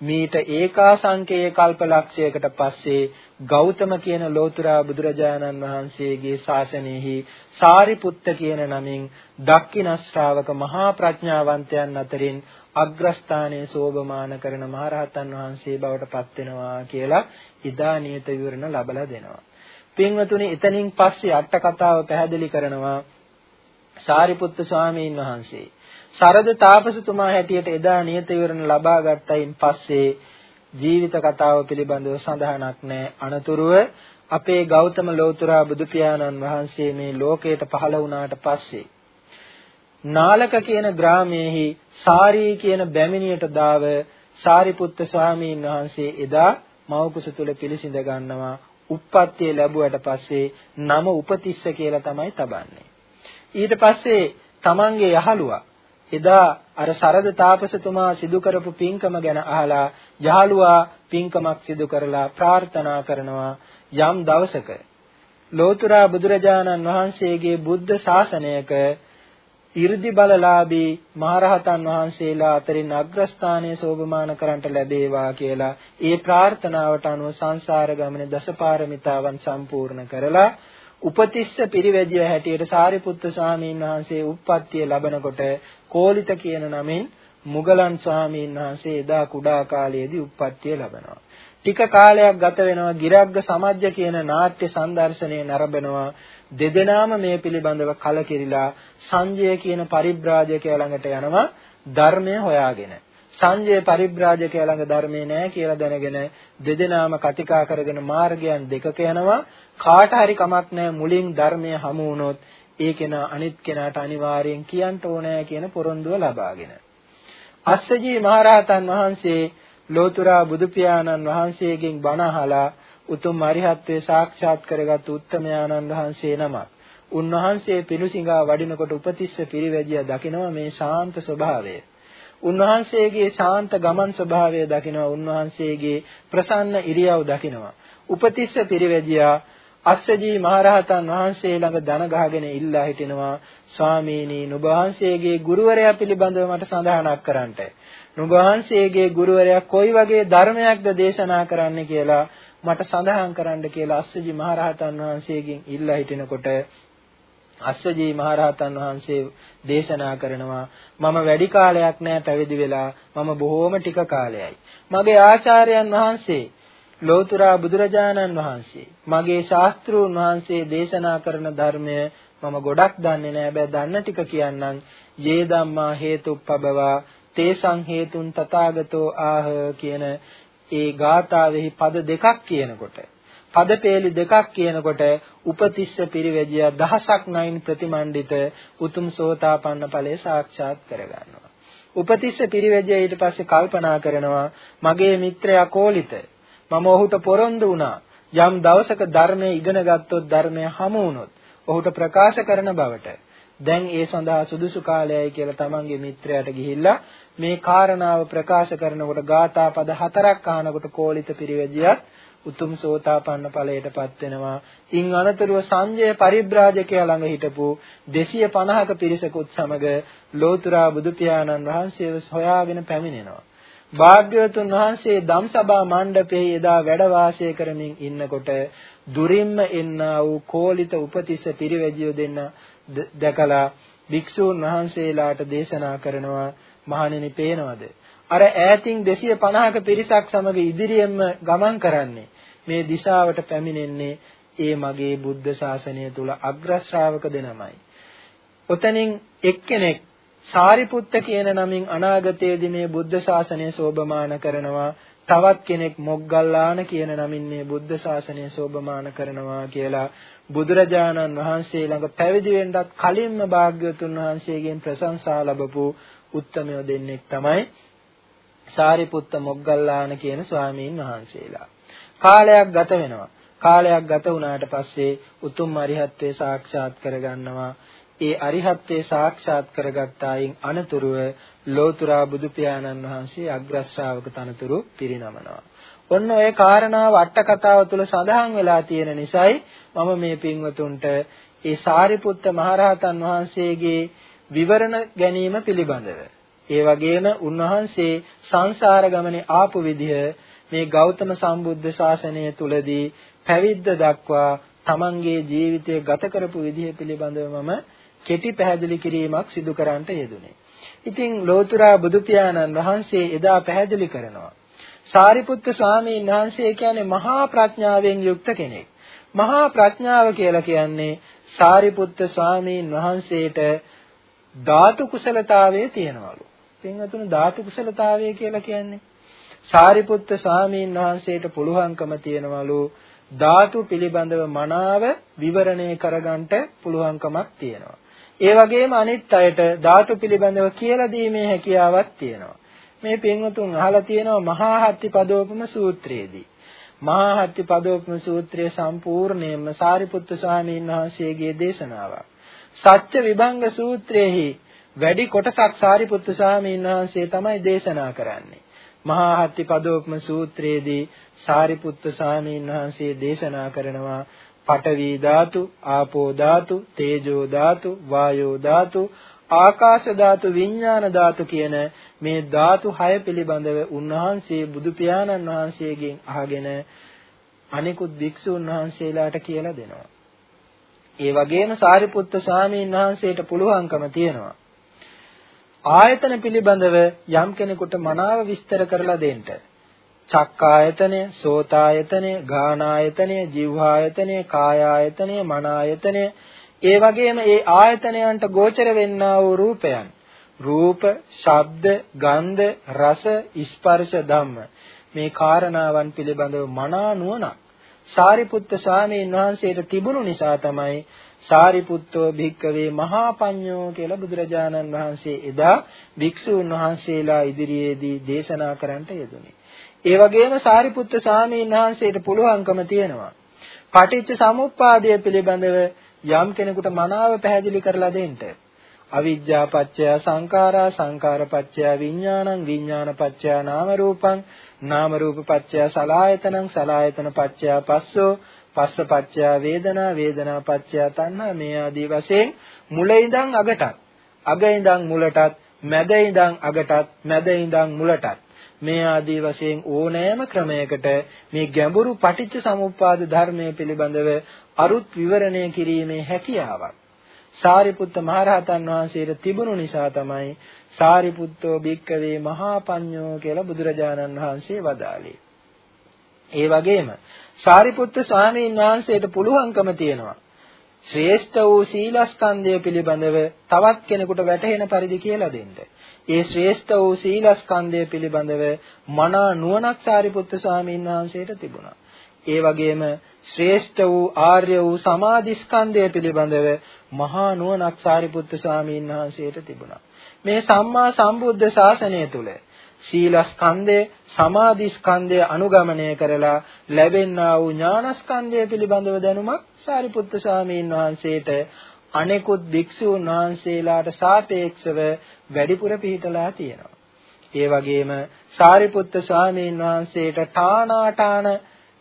Speaker 1: මීට ඒකාසංකේය කල්පලක්ෂයකට පස්සේ ගෞතම කියන ලෝතුරා බුදුරජාණන් වහන්සේගේ ශාසනයෙහි සාරිපුත්ත කියන නමින් දක්ඛින ශ්‍රාවක මහා ප්‍රඥාවන්තයන් අතරින් අග්‍රස්ථානයේ සෝභමාන කරන මහරහතන් වහන්සේ බවට පත් වෙනවා කියලා ඉදා නියත විවරණ ලබලා දෙනවා. පින්වතුනි එතනින් පස්සේ අට කතාව පැහැදිලි කරනවා සාරිපුත්ත ස්වාමීන් වහන්සේ සරද තාපසතුමා හැටියට එදා නියත විවරණ ලබා ගත්තයින් පස්සේ ජීවිත කතාව පිළිබඳව සඳහනක් නැහැ. අනතුරුව අපේ ගෞතම ලෝතුරා බුදු පියාණන් වහන්සේ මේ ලෝකයට පහළ වුණාට පස්සේ නාලක කියන ග්‍රාමයේහි සාරී කියන බැමිණියට දාව සාරිපුත්ත ස්වාමීන් වහන්සේ එදා මව්කුස තුල පිළිසිඳ ගන්නවා. උප්පත්තිය ලැබුවට පස්සේ නම උපතිස්ස කියලා තමයි තබන්නේ. ඊට පස්සේ තමන්ගේ යහළුවා එදා අර සරද තාපසතුමා සිදු කරපු පින්කම ගැන අහලා යහළුවා පින්කමක් සිදු කරලා ප්‍රාර්ථනා කරනවා යම් දවසක ලෝතුරා බුදුරජාණන් වහන්සේගේ බුද්ධ ශාසනයක 이르දි බලලාභී මහරහතන් වහන්සේලා අතරින් අග්‍රස්ථානයේ සෝභමාන කරන්ට ලැබේවා කියලා ඒ ප්‍රාර්ථනාවට අනුව සංසාර ගමනේ දසපාරමිතාවන් සම්පූර්ණ කරලා උපතිස්ස පිරිවැජිය හැටියට සාරිපුත්ත ස්වාමීන් වහන්සේ උප්පත්තිය ලබනකොට කෝලිත කියන නමින් මුගලන් ස්වාමීන් වහන්සේ එදා කුඩා කාලයේදී උප්පත්තිය ලබනවා. ටික කාලයක් ගත වෙනවා ගිරග්ග සමජ්ජ කියන නාට්‍ය සංදර්ශනය නරඹනවා දෙදෙනාම මේ පිළිබඳව කලකිරිලා සංජය කියන පරිබ්‍රාජකයා ළඟට යනවා ධර්මය හොයාගෙන. සංජය පරිබ්‍රාජකයා ළඟ ධර්මයේ නැහැ කියලා දැනගෙන දෙදෙනාම කතිකා කරගෙන මාර්ගයන් දෙකක යනවා කාට හරි කමක් නැහැ මුලින් ධර්මය හමු වුණොත් ඒ කෙනා අනිත් කෙනාට අනිවාර්යෙන් කියන්න ඕනෑ කියන පොරොන්දුව ලබාගෙන අස්සජී මහරහතන් වහන්සේ ලෝතුරා බුදු පියාණන් වහන්සේගෙන් බණ අහලා උතුම් අරිහත්ත්වයේ සාක්ෂාත් කරගත් උත්තමයාණන් වහන්සේ නමක්. උන්වහන්සේ පිණුසිඟා වඩිනකොට උපතිස්ස පිරිවැජිය දකිනවා මේ ශාන්ත ස්වභාවය. උන්වහන්සේගේ ශාන්ත ගමන් ස්වභාවය දකිනවා උන්වහන්සේගේ ප්‍රසන්න ඉරියව් දකිනවා. උපතිස්ස පිරිවැජියා අස්සජී මහරහතන් වහන්සේ ළඟ දන ගහගෙන ඉල්ලා හිටිනවා ස්වාමීනි නුඹ වහන්සේගේ ගුරුවරයා පිළිබඳව මට සඳහනක් කරන්නට. නුඹ වහන්සේගේ ගුරුවරයා කොයි වගේ ධර්මයක්ද දේශනා කරන්න කියලා මට සඳහන් කරන්න කියලා අස්සජී මහරහතන් වහන්සේගෙන් ඉල්ලා හිටිනකොට අස්සජී මහරහතන් වහන්සේ දේශනා කරනවා මම වැඩි කාලයක් නෑ පැවිදි වෙලා මම බොහෝම ටික කාලයයි මගේ ආචාර්යයන් වහන්සේ ලෝතුරා බුදුරජාණන් වහන්සේ මගේ ශාස්ත්‍රූන් වහන්සේ දේශනා කරන ධර්මය මම ගොඩක් දන්නේ නැහැ. හැබැයි දන්න ටික කියන්නම්. යේ ධම්මා හේතුප්පබවා තේසං හේතුන් තථාගතෝ ආහ කියන ඒ ගාථාවෙහි පද දෙකක් කියනකොට පදපේලි දෙකක් කියනකොට උපතිස්ස පිරිවැජිය දහසක් නයින් ප්‍රතිමන්විත උතුම් සෝතාපන්න ඵලය සාක්ෂාත් කරගන්නවා. උපතිස්ස පිරිවැජිය ඊට පස්සේ කල්පනා කරනවා මගේ මිත්‍රයා කෝලිත මම ඔහුට පොරොන්දු වුණා යම් දවසක ධර්මයේ ඉගෙන ගත්තොත් ධර්මය හමු වුණොත් ඔහුට ප්‍රකාශ කරන බවට දැන් ඒ සඳහා සුදුසු කාලයයි කියලා තමන්ගේ මිත්‍රයාට ගිහිල්ලා මේ කාරණාව ප්‍රකාශ කරනකොට ගාථා පද හතරක් අහනකොට කෝලිත පිරිවැජියත් උතුම් සෝතාපන්න ඵලයටපත් වෙනවා. ඉන් අනතුරුව සංජය පරිබ්‍රාජකයා ළඟ හිටපු 250ක පිරිසකුත් සමග ලෝතුරා බුදු පියාණන් වහන්සේව හොයාගෙන පැමිණෙනවා. භාග්‍යවතුන් වහන්සේ ධම්සභා මණ්ඩපයේ එදා වැඩ වාසය කරමින් ඉන්නකොට දුරින්ම එන්නා වූ කෝලිත උපතිස්ස පිරිවැජියෝ දෙන්න දැකලා භික්ෂූන් වහන්සේලාට දේශනා කරනවා මහණෙනි පේනවද අර ඈතින් 250ක පිරිසක් සමග ඉදිරියෙන්ම ගමන් කරන්නේ මේ දිශාවට පැමිණෙන්නේ ඒ මගේ බුද්ධ ශාසනය තුල අග්‍ර ශ්‍රාවක දෙනමයි. ඔතනින් එක්කෙනෙක් සාරිපුත්ත කියන නමින් අනාගතයේදී මේ බුද්ධ ශාසනය සෝභමාන කරනවා තවත් කෙනෙක් මොග්ගල්ලාන කියන නමින් මේ බුද්ධ ශාසනය සෝභමාන කරනවා කියලා බුදුරජාණන් වහන්සේ ළඟ පැවිදි වෙන්නත් කලින්ම භාග්‍යවතුන් වහන්සේගෙන් ප්‍රශංසා ලැබපු උත්තමයෝ දෙන්නෙක් තමයි සාරිපුත්ත මොග්ගල්ලාන කියන ස්වාමීන් වහන්සේලා. කාලයක් ගත වෙනවා. කාලයක් ගත වුණාට පස්සේ උතුම් අරිහත්ත්වේ සාක්ෂාත් කරගන්නවා. ඒ අරිහත්ත්වේ සාක්ෂාත් කරගත්තායින් අනතුරුව ලෝතුරා බුදු පියාණන් වහන්සේ අග්‍ර ශ්‍රාවක තනතුරු පිරිනමනවා. ඔන්න ඔය කාරණාව අට කතාව තුළ සඳහන් වෙලා තියෙන නිසායි මම මේ පින්වතුන්ට ඒ සාරිපුත්ත මහරහතන් වහන්සේගේ විවරණ ගැනීම පිළිබඳව ඒ වගේම උන්වහන්සේ සංසාර ගමනේ ආපු විදිහ මේ ගෞතම සම්බුද්ධ ශාසනය තුලදී පැවිද්ද දක්වා තමන්ගේ ජීවිතය ගත කරපු විදිහ පිළිබඳව මම කෙටි පැහැදිලි කිරීමක් සිදු කරන්නට යෙදුනේ. ඉතින් ලෝතුරා බුදු පියාණන් වහන්සේ එදා පැහැදිලි කරනවා. සාරිපුත්ත ස්වාමීන් වහන්සේ කියන්නේ මහා ප්‍රඥාවෙන් යුක්ත කෙනෙක්. මහා ප්‍රඥාව කියලා කියන්නේ සාරිපුත්ත ස්වාමීන් වහන්සේට ධාතු කුසලතාවයේ තියෙනවලු. පින්වතුනි ධාතු කුසලතාවය කියලා කියන්නේ සාරිපුත්ත ස්වාමීන් වහන්සේට පුළුවන්කම තියෙනවලු ධාතු පිළිබඳව මනාව විවරණය කරගන්නට පුළුවන්කමක් තියෙනවා. ඒ වගේම අනිත් අයට ධාතු පිළිබඳව කියලා දීමේ හැකියාවක් තියෙනවා. මේ පින්වතුන් අහලා තියෙනවා මහා හත්ති පදෝපම සූත්‍රයේදී. මහා හත්ති පදෝපම සූත්‍රයේ සම්පූර්ණයෙන්ම සාරිපුත්තු ස්වාමීන් වහන්සේගේ දේශනාවක්. සත්‍ය විභංග සූත්‍රයේහි වැඩි කොටසක් සාරිපුත්තු ස්වාමීන් වහන්සේ තමයි දේශනා කරන්නේ. මහා හත්ති පදෝපම සූත්‍රයේදී සාරිපුත්තු ස්වාමීන් වහන්සේ දේශනා කරනවා පඨවි ධාතු, ආපෝ ධාතු, තේජෝ ධාතු, වායෝ ධාතු, ආකාශ ධාතු, විඥාන ධාතු කියන මේ ධාතු 6 පිළිබඳව උන්වහන්සේ බුදු පියාණන් වහන්සේගෙන් අහගෙන අනිකුත් භික්ෂුන් වහන්සේලාට කියලා දෙනවා. ඒ වගේම සාරිපුත්ත ස්වාමීන් වහන්සේට පුළුවන්කම තියෙනවා. ආයතන පිළිබඳව යම් කෙනෙකුට මනාව විස්තර කරලා දෙන්න. චක්කායතනය, සෝතායතනය, ගානායතනය, જીවහායතනය, කායායතනය, මනායතනය, ඒ වගේම ඒ ආයතනයන්ට ගෝචර වෙන්නා වූ රූපයන් රූප, ශබ්ද, ගන්ධ, රස, ස්පර්ශ ධම්ම මේ කාරණාවන් පිළිබඳව මනා නුවණක් සාරිපුත්ත ස්වාමීන් වහන්සේට තිබුණු නිසා තමයි සාරිපුත්තෝ භික්කවේ මහා පඤ්ඤෝ කියලා බුදුරජාණන් වහන්සේ එදා භික්ෂූන් වහන්සේලා ඉදිරියේදී දේශනා කරන්නට යෙදුනේ. ඒ වගේම සාරිපුත්ත ස්වාමීන් වහන්සේට පුළුවන්කම තියෙනවා. පටිච්ච සමුප්පාදය පිළිබඳව යම් කෙනෙකුට මනාව පැහැදිලි කරලා දෙන්න. අවිජ්ජා පත්‍ය සංඛාරා සංඛාර පත්‍ය විඥානං විඥාන පත්‍ය නාම රූපං නාම රූප පත්‍ය සලායතනං සලායතන පත්‍ය පස්සෝ පස්ස පත්‍ය වේදනා වේදනා පත්‍ය තණ්හා මේ ආදී වශයෙන් මුල ඉඳන් අගටත් අග ඉඳන් මුලටත් මැද ඉඳන් අගටත් මැද ඉඳන් මුලටත් මේ ආදී වශයෙන් ඕනෑම ක්‍රමයකට මේ ගැඹුරු පටිච්ච සමුප්පාද ධර්මයේ පිළිබඳව අරුත් විවරණය කිරීමේ හැකියාවක්. සාරිපුත්ත මහරහතන් වහන්සේට තිබුණු නිසා තමයි සාරිපුත්තෝ භික්කවේ මහා පඤ්ඤෝ කියලා බුදුරජාණන් වහන්සේ වදාළේ. ඒ වගේම සාරිපුත්ත ස්වාමීන් වහන්සේට පුළුවන්කම තියෙනවා ශ්‍රේෂ්ඨ වූ සීලස්කන්ධය පිළිබඳව තවත් කෙනෙකුට වැටහෙන පරිදි කියලා දෙන්න. ඒ ශ්‍රේෂ්ඨ වූ සීලස්කන්ධය පිළිබඳව මනා නුවණක් සාරිපුත්ත ස්වාමීන් වහන්සේට තිබුණා. ඒ වගේම ශ්‍රේෂ්ඨ වූ ආර්ය වූ සමාධි ස්කන්ධය පිළිබඳව මහා නුවණක් සාරිපුත්තු ස්වාමීන් වහන්සේට තිබුණා. මේ සම්මා සම්බුද්ධ ශාසනය තුල සීලස්කන්ධය, සමාධිස්කන්ධය අනුගමනය කරලා ලැබෙනා වූ ඥානස්කන්ධය පිළිබඳව දැනුමක් සාරිපුත්තු ස්වාමීන් වහන්සේට අනෙකුත් භික්ෂූන් වහන්සේලාට සාපේක්ෂව වැඩිපුර පිහිටලා තියෙනවා. ඒ වගේම සාරිපුත්ත ස්වාමීන් වහන්සේට ඨානාඨාන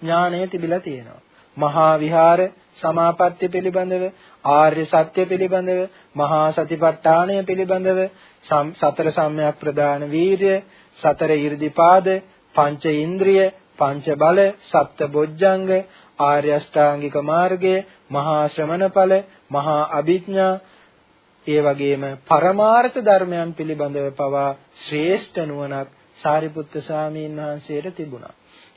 Speaker 1: ඥානය තිබිලා තියෙනවා. මහා විහාර සමාපත්තිය පිළිබඳව ආර්ය සත්‍ය පිළිබඳව මහා සතිපට්ඨානය පිළිබඳව සතර සම්‍යක් ප්‍රදාන වීර්ය සතර 이르දිපාද පංච ඉන්ද්‍රිය පංච බල සප්ත බොජ්ජංග ආර්ය අෂ්ටාංගික මාර්ගය මහා ශ්‍රමණ ඵල මහා අභිඥා ඒ වගේම පරමාර්ථ ධර්මයන් පිළිබඳව පවා ශ්‍රේෂ්ඨ නුවණක් සාරිපුත්ත ස්වාමීන් වහන්සේට තිබුණා.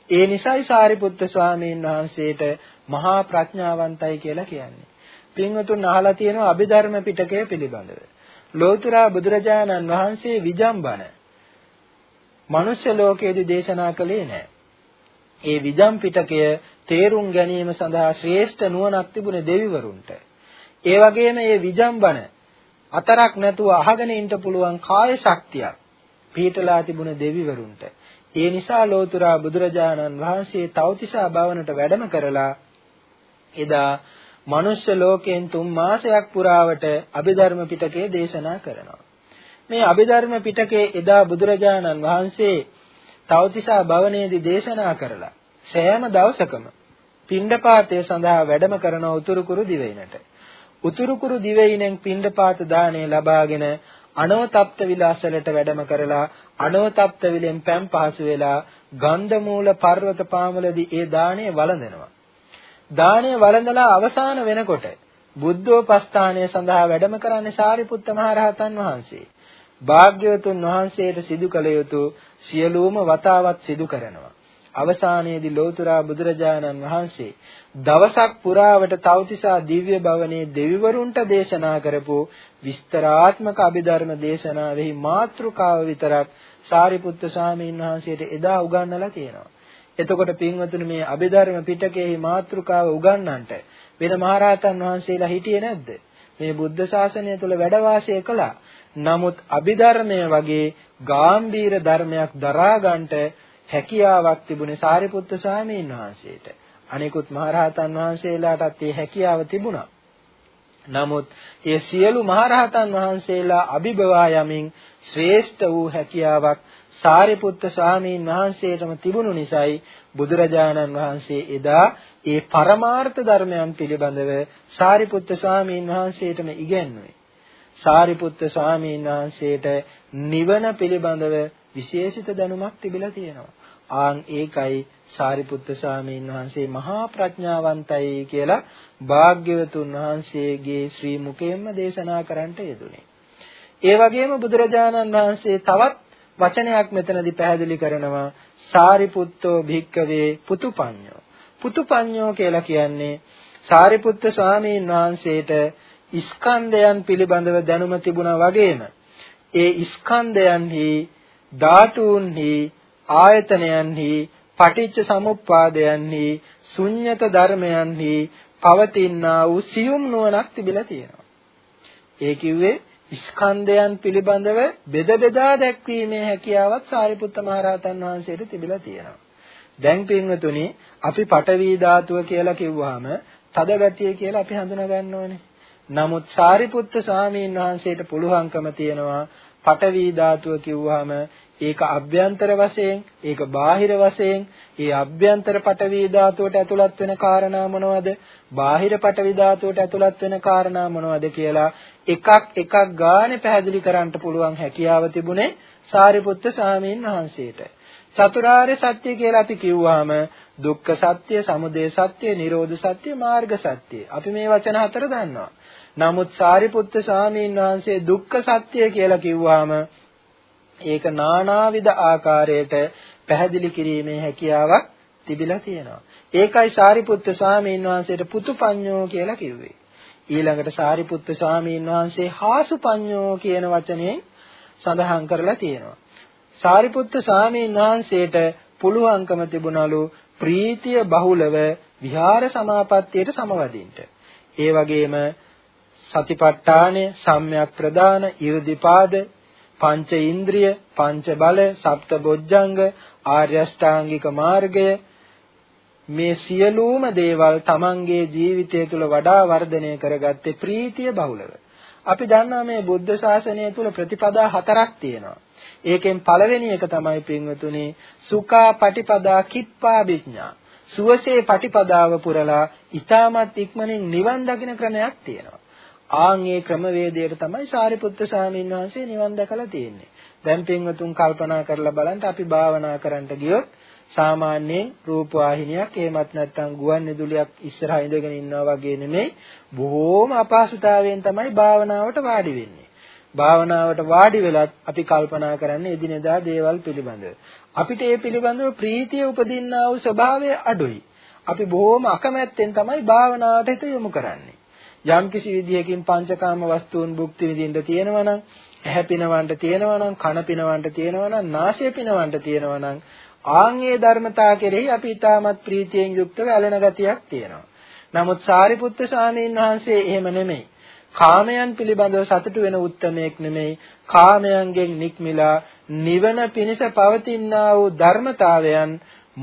Speaker 1: ඒ නිසයි සාරිපුත්ත ස්වාමීන් වහන්සේට මහා ප්‍රඥාවන්තයි කියලා කියන්නේ. පින්වතුන් අහලා තියෙනවා අභිධර්ම පිටකය පිළිබඳව. ලෝතර බුදුරජාණන් වහන්සේ විජම්බන මනුෂ්‍ය ලෝකයේදී දේශනා කළේ නැහැ. ඒ විජම් පිටකය තේරුම් ගැනීම සඳහා ශ්‍රේෂ්ඨ නුවණක් තිබුණේ දෙවිවරුන්ට. ඒ වගේම මේ විජම්බන අතරක් නැතුව අහගෙන ඉන්න පුළුවන් කාය ශක්තියක් පිහිටලා තිබුණ දෙවිවරුන්ට. ඒ නිසා ලෝතුරා බුදුරජාණන් වහන්සේ තවතිසා භවනට වැඩම කරලා එදා මනුෂ්‍ය ලෝකයෙන් තුන් මාසයක් පුරාවට අභිධර්ම පිටකය දේශනා කරනවා. මේ අභිධර්ම පිටකේ එදා බුදුරජාණන් වහන්සේ තවතිසා භවනයේදී දේශනා කරලා සෑම දවසකම පිණ්ඩපාතය සඳහා වැඩම කරන උතුරුකුරු දිවයිනට උතුරුකුරු දිවයිනෙන් පිණ්ඩපාත දාණය ලබාගෙන අනවතප්ත විලාසලට වැඩම කරලා අනවතප්ත විලෙන් පැම් පහසු වෙලා ගන්ධමූල පර්වත පාමුලදී ඒ දාණය වළඳනවා දාණය වළඳලා අවසාන වෙනකොට බුද්ධෝපස්ථානය සඳහා වැඩම කරන්නේ සාරිපුත්ත මහ රහතන් වහන්සේ භාග්‍යවතුන් වහන්සේට සිදු කළ යුතු සියලුම වතාවත් සිදු කරනවා. අවසානයේදී ලෝතුරා බුදුරජාණන් වහන්සේ දවසක් පුරාවට තවතිසා දිව්‍ය භවනයේ දෙවිවරුන්ට දේශනා කරපු විස්තරාත්මක අභිධර්ම දේශනාවෙහි මාතෘකාව විතරක් සාරිපුත්ත ස්වාමීන් වහන්සේට එදා උගන්වලා තියෙනවා. එතකොට පින්වතුනි මේ අභිධර්ම පිටකයේ මාතෘකාව උගන්වන්නට වෙන මහරහතන් වහන්සේලා හිටියේ නැද්ද? මේ බුද්ධ ශාසනය තුල වැඩ වාසය කළා. නමුත් අභිධර්මය වගේ ගාම්භීර ධර්මයක් දරා ගන්නට හැකියාවක් තිබුණේ සාරිපුත්ත ස්වාමීන් වහන්සේට. අනිකුත් මහරහතන් වහන්සේලාටත් ඒ හැකියාව තිබුණා. නමුත් ඒ සියලු මහරහතන් වහන්සේලා අභිබවා යමින් ශ්‍රේෂ්ඨ වූ හැකියාවක් සාරිපුත්ත ස්වාමීන් වහන්සේටම තිබුණු නිසායි බුදුරජාණන් වහන්සේ එදා ඒ පරමාර්ථ ධර්මයන් පිළිබඳව සාරිපුත්ත ස්වාමීන් වහන්සේටම ඉගැන්වුවේ. සාරිපුත්ත ස්වාමීන් වහන්සේට නිවන පිළිබඳව විශේෂිත දැනුමක් තිබිලා තියෙනවා. ආන් ඒකයි සාරිපුත්ත ස්වාමීන් වහන්සේ මහා ප්‍රඥාවන්තයි කියලා භාග්‍යවතුන් වහන්සේගේ ශ්‍රී මුකයෙන්ම දේශනා කරන්නට යෙදුනේ. ඒ වගේම බුදුරජාණන් වහන්සේ තවත් වචනයක් මෙතනදී පැහැදිලි කරනවා සාරිපුත්තෝ භික්කවේ පුතුපඤ්ඤෝ. පුතුපඤ්ඤෝ කියලා කියන්නේ සාරිපුත්ත ස්වාමීන් වහන්සේට ස්කන්ධයන් පිළිබඳව දැනුම තිබුණා වගේම ඒ ස්කන්ධයන්හි ධාතුන්හි ආයතනයන්හි පටිච්ච සමුප්පාදයන්හි ශුන්්‍යත ධර්මයන්හි පවතිනා වූ සියුම් නුවණක් තිබිලා තියෙනවා. ඒ කිව්වේ ස්කන්ධයන් පිළිබඳව බෙද බෙදා දැක්වීමේ හැකියාවත් සාරිපුත්ත මහ රහතන් වහන්සේට තිබිලා තියෙනවා. දැන් පින්වතුනි අපි පඨවි ධාතුව කියලා කිව්වහම තද ගතිය කියලා අපි හඳුනා ගන්න ඕනේ. නමුත් සාරිපුත්ත ස්වාමීන් වහන්සේට පුළුවන්කම තියෙනවා පඨවි ධාතුව කිව්වහම ඒක අභ්‍යන්තර වශයෙන් ඒක බාහිර වශයෙන් ඒ අභ්‍යන්තර පඨවි ධාතුවට ඇතුළත් වෙන කාරණා මොනවද බාහිර පඨවි ධාතුවට ඇතුළත් වෙන කාරණා මොනවද කියලා එකක් එකක් ගානේ පැහැදිලි කරන්න පුළුවන් හැකියාව තිබුණේ සාරිපුත්ත ස්වාමීන් වහන්සේට චතුරාර්ය සත්‍ය කියලා අපි කිව්වහම දුක්ඛ සත්‍ය, සමුදය සත්‍ය, නිරෝධ සත්‍ය, මාර්ග සත්‍ය. අපි මේ වචන හතර දන්නවා. නමුත් සාරිපුත්ත ස්වාමීන් වහන්සේ දුක්ඛ සත්‍ය කියලා කිව්වහම ඒක නානාවිද ආකාරයට පැහැදිලි කිරීමේ හැකියාවක් තිබිලා තියෙනවා. ඒකයි සාරිපුත්ත ස්වාමීන් වහන්සේට පුතුපඤ්ඤෝ කියලා කිව්වේ. ඊළඟට සාරිපුත්ත ස්වාමීන් වහන්සේ හාසුපඤ්ඤෝ කියන වචනේ සඳහන් කරලා තියෙනවා. සාරිපුත්ත ස්වාමීන් වහන්සේට පුළුවන්කම තිබුණලු ප්‍රීතිය බහුලව විහාර සමාපත්තියට සමවදින්න. ඒ වගේම සතිපට්ඨානය, සම්‍යක් ප්‍රදාන, 이르දිපාද, පංච ඉන්ද්‍රිය, පංච බල, සප්ත බොජ්ජංග, ආර්ය අෂ්ටාංගික මාර්ගය මේ සියලුම දේවල් තමන්ගේ ජීවිතය තුළ වඩා වර්ධනය කරගත්තේ ප්‍රීතිය බහුලව. අපි දන්නවා මේ බුද්ධ ශාසනය තුළ ප්‍රතිපදා හතරක් තියෙනවා. ඒකෙන් පළවෙනි එක තමයි පින්වතුනි සුඛා පටිපදා කිප්පා විඥා. සුවසේ පටිපදාව පුරලා ඊටමත් ඉක්මනින් නිවන් දකින ක්‍රමයක් තියෙනවා. ආන් ඒ ක්‍රමවේදයට තමයි සාරිපුත්ත ස්වාමීන් වහන්සේ නිවන් දැකලා තියෙන්නේ. දැන් පින්වතුන් කල්පනා කරලා බලන්න අපි භාවනා කරන්නට ගියොත් සාමාන්‍යයෙන් රූප වාහිනියක් එහෙමත් නැත්නම් ගුවන් විදුලියක් ඉස්සරහා ඉඳගෙන ඉන්නවා වගේ නෙමෙයි බොහෝම අපහසුතාවයෙන් තමයි භාවනාවට වාඩි වෙන්නේ. භාවනාවට වාඩි වෙලත් අපි කල්පනා කරන්නේ එදිනෙදා දේවල් පිළිබඳව. අපිට ඒ පිළිබඳව ප්‍රීතිය උපදින්නා වූ ස්වභාවය අඩුයි. අපි බොහෝම අකමැත්තෙන් තමයි භාවනාවට හිත යොමු කරන්නේ. යම් කිසි විදියකින් පංචකාම වස්තුන් භුක්ති විඳින්න තියෙනවා නම්, ඇහැ පිනවන්න තියෙනවා නම්, කන පිනවන්න තියෙනවා නම්, නාසය පිනවන්න තියෙනවා නම්, ආන්ගේ ධර්මතා කෙරෙහි අපි ඊටමත් ප්‍රීතියෙන් යුක්තව ඇලෙන ගතියක් තියෙනවා. නමුත් සාරිපුත්ත ස්වාමීන් වහන්සේ එහෙම නෙමෙයි. කාමයන් පිළිබඳව සතුටු වෙන උත්මයෙක් නෙමෙයි කාමයන්ගෙන් නික්මිලා නිවන පිණිස පවතිනා වූ ධර්මතාවයන්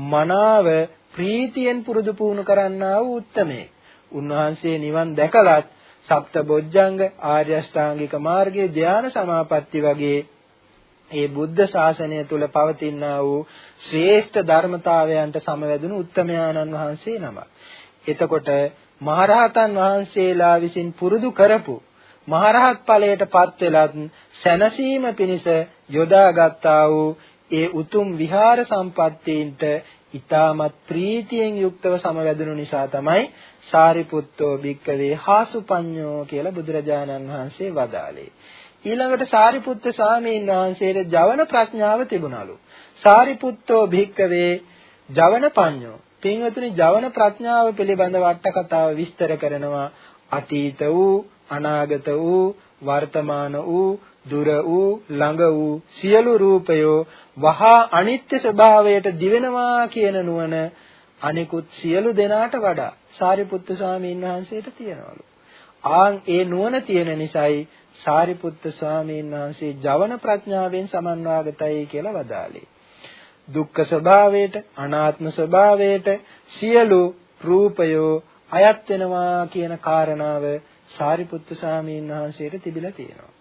Speaker 1: මනාව ප්‍රීතියෙන් පුරුදු පුහුණු කරන්නා වූ උත්මයෙක් උන්වහන්සේ නිවන් දැකලත් සප්ත බොජ්ජංග ආර්ය අෂ්ටාංගික මාර්ගයේ ධ්‍යාන සමාපatti වගේ ඒ බුද්ධ ශාසනය තුල පවතිනා වූ ශ්‍රේෂ්ඨ ධර්මතාවයන්ට සමවැදුණු උත්තමයාණන් වහන්සේ නම. එතකොට මහරහතන් වහන්සේලා විසින් පුරුදු කරපු මහරහත් ඵලයටපත් වෙලත් සැනසීම පිණිස යොදාගත්තා වූ ඒ උතුම් විහාර සම්පත්තීන්ට ඊටමත් ප්‍රීතියෙන් යුක්තව සමවැදුණු නිසා තමයි සාරිපුත්තෝ භික්කවේ හාසුපඤ්ඤෝ කියලා බුදුරජාණන් වහන්සේ වදාළේ. ඊළඟට සාරිපුත්ත ස්වාමීන් වහන්සේට ජවන ප්‍රඥාව තිබුණලු. සාරිපුත්තෝ භික්කවේ ජවන පඤ්ඤෝ. පින්වතුනි ජවන ප්‍රඥාව පිළිබඳව අට කතාව විස්තර කරනවා අතීත වූ අනාගත වූ වර්තමාන වූ දුර වූ ළඟ වූ සියලු රූපයෝ වහා අනිත්‍ය ස්වභාවයට දිවෙනවා කියන නුවණ අනිකුත් සියලු දෙනාට වඩා සාරිපුත්තු ස්වාමීන් වහන්සේට තියෙනවලු. ආන් ඒ නුවණ තියෙන නිසායි සාරිපුත්තු ස්වාමීන් වහන්සේ ජවන ප්‍රඥාවෙන් සමන්වාගතයි කියලා වදාළේ. දුක්ඛ ස්වභාවයට, අනාත්ම ස්වභාවයට සියලු රූපයෝ අයත් වෙනවා කියන කාරණාව සාරිපුත්තු ස්වාමීන් වහන්සේට තිබිලා තියෙනවා.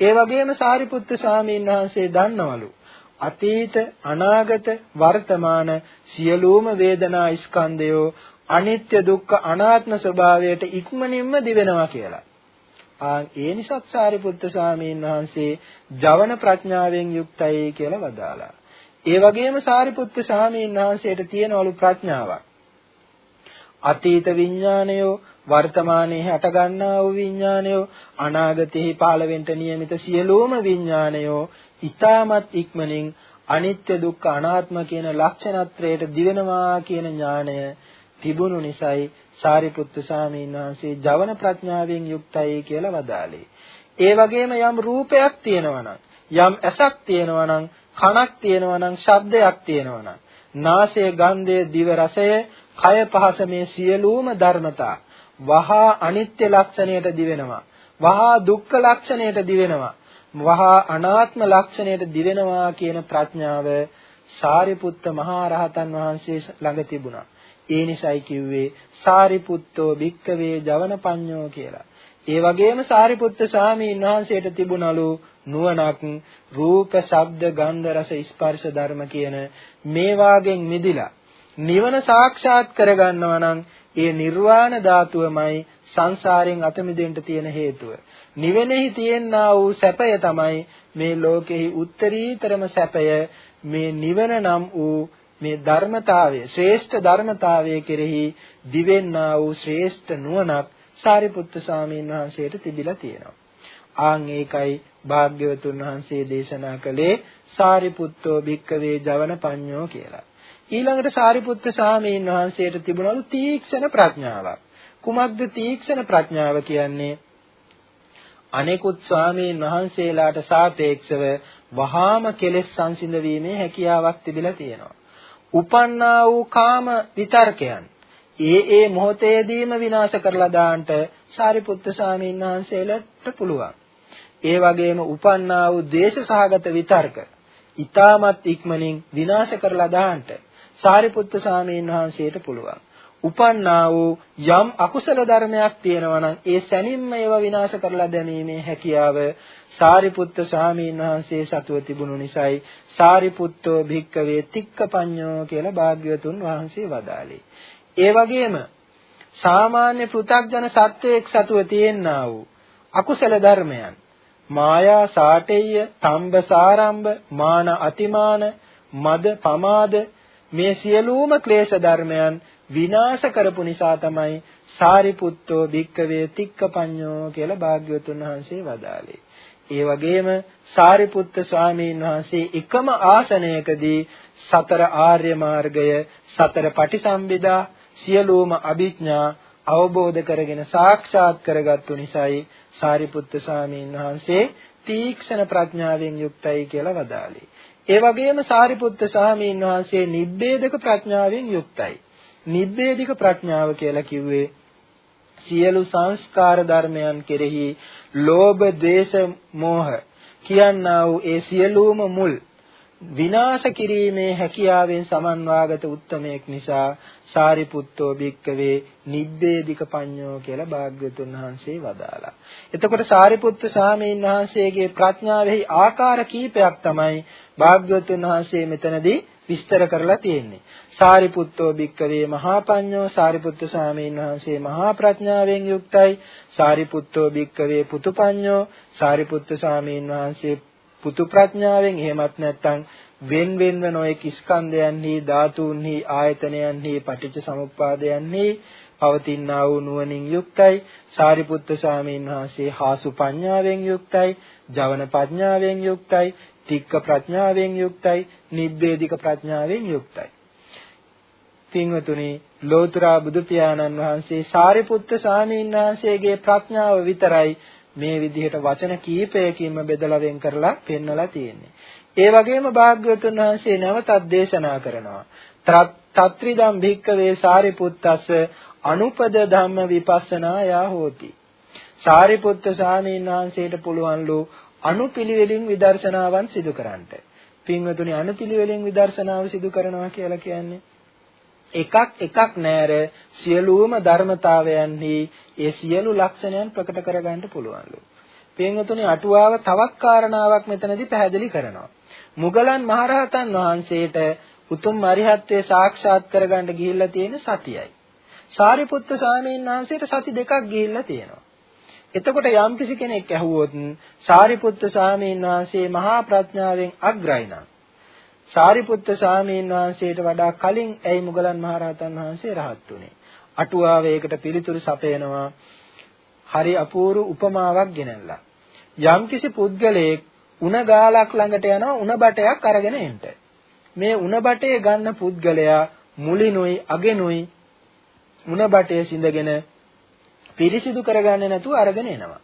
Speaker 1: ඒ වගේම සාරිපුත්තු ස්වාමීන් වහන්සේ දන්නවලු අතීත අනාගත වර්තමාන සියලුම වේදනා ස්කන්ධයෝ අනිත්‍ය දුක්ඛ අනාත්ම ස්වභාවයට ඉක්මනින්ම දිවෙනවා කියලා. ආ ඒ නිසා සාරිපුත්ත ස්වාමීන් වහන්සේ ජවන ප්‍රඥාවෙන් යුක්තයි කියලා වදාලා. ඒ වගේම සාරිපුත්ත ස්වාමීන් වහන්සේට තියෙනවලු ප්‍රඥාවක්. අතීත විඥානයෝ වර්තමානයේ හටගන්නා වූ විඥානයෝ අනාගතයේ පහළ වෙන්න නියමිත සියලුම විඥානයෝ ඊටමත් ඉක්මනින් අනිත්‍ය දුක්ඛ අනාත්ම කියන ලක්ෂණත්‍රයට දිවෙනවා කියන ඥාණය තිබුණු නිසායි සාරිපුත්තු සාමීන් වහන්සේ ජවන ප්‍රඥාවෙන් යුක්තයි කියලා වදාළේ. ඒ වගේම යම් රූපයක් තියෙනවා යම් ඇසක් තියෙනවා කනක් තියෙනවා ශබ්දයක් තියෙනවා නාසය ගන්ධය දිව රසය කය පහස මේ සියලුම ධර්මතා වහා අනිත්‍ය ලක්ෂණයට දිවෙනවා වහා දුක්ඛ ලක්ෂණයට දිවෙනවා වහා අනාත්ම ලක්ෂණයට දිවෙනවා කියන ප්‍රඥාව සාරිපුත්ත මහා රහතන් වහන්සේ ළඟ තිබුණා. ඒ නිසයි කිව්වේ සාරිපුත්තෝ භික්කවේ ජවන පඤ්ඤෝ කියලා. ඒ වගේම සාරිපුත්ත ස්වාමීන් වහන්සේට තිබුණලු නුවණක් රූප, ශබ්ද, ගන්ධ, රස, ස්පර්ශ ධර්ම කියන මේ වාගෙන් මිදිලා නිවන සාක්ෂාත් කරගන්නවා නම් ඒ නිර්වාණ ධාතුවමයි සංසාරයෙන් අත මිදෙන්න තියෙන හේතුව. නිවෙනෙහි තියෙනා වූ සැපය තමයි මේ ලෝකෙහි උත්තරීතරම සැපය මේ නිවන නම් වූ මේ ධර්මතාවය ශ්‍රේෂ්ඨ ධර්මතාවය කෙරෙහි දිවෙන්නා වූ ශ්‍රේෂ්ඨ නුවණක් සාරිපුත්තු ස්වාමීන් වහන්සේට තිබිලා තියෙනවා. ආන් ඒකයි භාග්‍යවතුන් වහන්සේ දේශනා කළේ සාරිපුත්තෝ භික්කවේ ජවන පඤ්ඤෝ කියලා. ඊළඟට සාරිපුත්ත ස්වාමීන් වහන්සේට තිබුණලු තීක්ෂණ ප්‍රඥාවක්. කුමක්ද තීක්ෂණ ප්‍රඥාව කියන්නේ? අනෙකුත් ස්වාමීන් වහන්සේලාට සාපේක්ෂව වහාම කෙලෙස් සංසිඳ වීමේ හැකියාවක් තිබිලා තියෙනවා. උපන්නා වූ කාම විතර්කයන් ඒ ඒ මොහොතේදීම විනාශ කරලා දාන්නට සාරිපුත්ත ස්වාමීන් වහන්සේලාට පුළුවන්. ඒ වගේම උපන්නා වූ දේශ සහගත විතර්ක ඊටමත් ඉක්මනින් විනාශ කරලා දාන්නට සාරිපුත්ත ස්වාමීන් වහන්සේට පුළුවන්. උපන්නා වූ යම් අකුසල ධර්මයක් තියෙනවා නම් ඒ සැනින්ම ඒවා විනාශ කරලා දැමීමේ හැකියාව සාරිපුත්ත ස්වාමීන් වහන්සේ සතුව තිබුණු නිසායි සාරිපුත්තෝ භික්කවේ තික්කපඤ්ඤෝ කියලා භාග්‍යවතුන් වහන්සේ වදාළේ. ඒ වගේම සාමාන්‍ය පෘථග්ජන සත්වයක් සතුව තියෙනා වූ අකුසල ධර්මයන් මායා සාටෙය්‍ය තම්බ සාරම්භ මාන අතිමාන මද පමාද මේ සියලුම ක්ලේශ ධර්මයන් විනාශ කරපු නිසා තමයි සාරිපුත්තෝ භික්කවේ තික්කපඤ්ඤෝ කියලා භාග්‍යවතුන් වහන්සේ වදාළේ. ඒ වගේම සාරිපුත්ත ස්වාමීන් වහන්සේ එකම ආසනයකදී සතර ආර්ය මාර්ගය සතර පටිසම්භිදා සියලුම අභිඥා අවබෝධ කරගෙන සාක්ෂාත් කරගත්තු නිසායි සාරිපුත්ත ස්වාමීන් වහන්සේ තීක්ෂණ ප්‍රඥාවෙන් යුක්තයි කියලා වදාළේ. ඒ වගේම සාරිපුත්ත ස්වාමීන් වහන්සේ නිබ්බේධක ප්‍රඥාවෙන් යුක්තයි. නිබ්බේධික ප්‍රඥාව කියලා කිව්වේ සියලු සංස්කාර ධර්මයන් කෙරෙහි ලෝභ, ද්වේෂ, මෝහ කියනා වූ ඒ සියලුම මුල් විනාශ කිරීමේ හැකියාවෙන් සමන්වාගත උත්තමයෙක් නිසා සාරිපුත්තෝ භික්කවේ නිබ්බේධික පඤ්ඤෝ කියලා භාග්‍යවතුන් වහන්සේ වදාලා. එතකොට සාරිපුත්ත සාමීන් වහන්සේගේ ප්‍රඥාවෙහි ආකාර කීපයක් තමයි භාග්‍යවතුන් වහන්සේ මෙතනදී විස්තර කරලා තියෙන්නේ. සාරිපුත්තෝ භික්කවේ මහා පඤ්ඤෝ සාරිපුත්ත ස්වාමීන් වහන්සේ මහා ප්‍රඥාවෙන් යුක්තයි. සාරිපුත්තෝ භික්කවේ පුතුපඤ්ඤෝ සාරිපුත්ත ස්වාමීන් වහන්සේ පුතු ප්‍රඥාවෙන් එහෙමත් නැත්නම් වෙන් වෙන්ව නොඑක ස්කන්ධයන්හි ධාතුන්හි ආයතනයන්හි පටිච්ච සමුප්පාදයන්හි පවතිනා වූ නුවණින් යුක්තයි. සාරිපුත්ත ස්වාමීන් වහන්සේ හාසු පඤ්ඤාවෙන් යුක්තයි ජවන ප්‍රඥාවෙන් යුක්තයි තික්ක ප්‍රඥාවෙන් යුක්තයි නිබ්බේධික ප්‍රඥාවෙන් යුක්තයි. පින්වතුනි ලෝතර බුදු පියාණන් වහන්සේ සාරිපුත්ත ස්වාමීන් වහන්සේගේ ප්‍රඥාව විතරයි මේ විදිහට වචන කීපයකින්ම බෙදලා වෙන් කරලා පෙන්වලා තියෙන්නේ. ඒ වගේම භාග්‍යවතුන් වහන්සේ නැවතත් දේශනා කරනවා. තත්‍රිදම් භික්කවේ සාරිපුත්තස්ස අනුපද ධම්ම විපස්සනා යා හෝති. සාරිපුත්ත ස්වාමීන් වහන්සේට පුළුවන්ලු අනුපිළිවෙලින් විදර්ශනාවන් සිදු කරන්නට. පින්වතුනි අනුපිළිවෙලින් විදර්ශනාව සිදු කරනවා කියලා කියන්නේ එකක් එකක් නෑර සියලුම ධර්මතාවයන්හි ඒ සියලු ලක්ෂණයන් ප්‍රකට කරගන්න පුළුවන්ලු. පින්වතුනි අටුවාව තවත් කාරණාවක් මෙතනදී පැහැදිලි කරනවා. මුගලන් මහරහතන් වහන්සේට උතුම් අරිහත්ත්වයේ සාක්ෂාත් කරගන්න ගිහිල්ලා තියෙන සතියයි. සාරිපුත්ත ස්වාමීන් වහන්සේට සති දෙකක් ගිහිල්ලා තියෙනවා. එතකොට යම්කිසි කෙනෙක් ඇහුවොත් සාරිපුත්ත ස්වාමීන් වහන්සේ මහා ප්‍රඥාවෙන් අග්‍රයි නම් සාරිපුත්ත ස්වාමීන් වහන්සේට වඩා කලින් ඇයි මුගලන් මහරහතන් වහන්සේ රහත් උනේ? අටුවාව ඒකට පිළිතුරු සපයනවා. හරි අපූර්ව උපමාවක් ගෙනල්ලා. යම්කිසි පුද්ගලයෙක් උණ ගාලක් ළඟට යනවා උණ බටයක් අරගෙන එන්න. මේ උණ බටේ ගන්න පුද්ගලයා මුලිනුයි අගෙනුයි උණ බටේ සිඳගෙන පිරිසිදු කරගන්නේ නැතුව අරගෙන එනවා.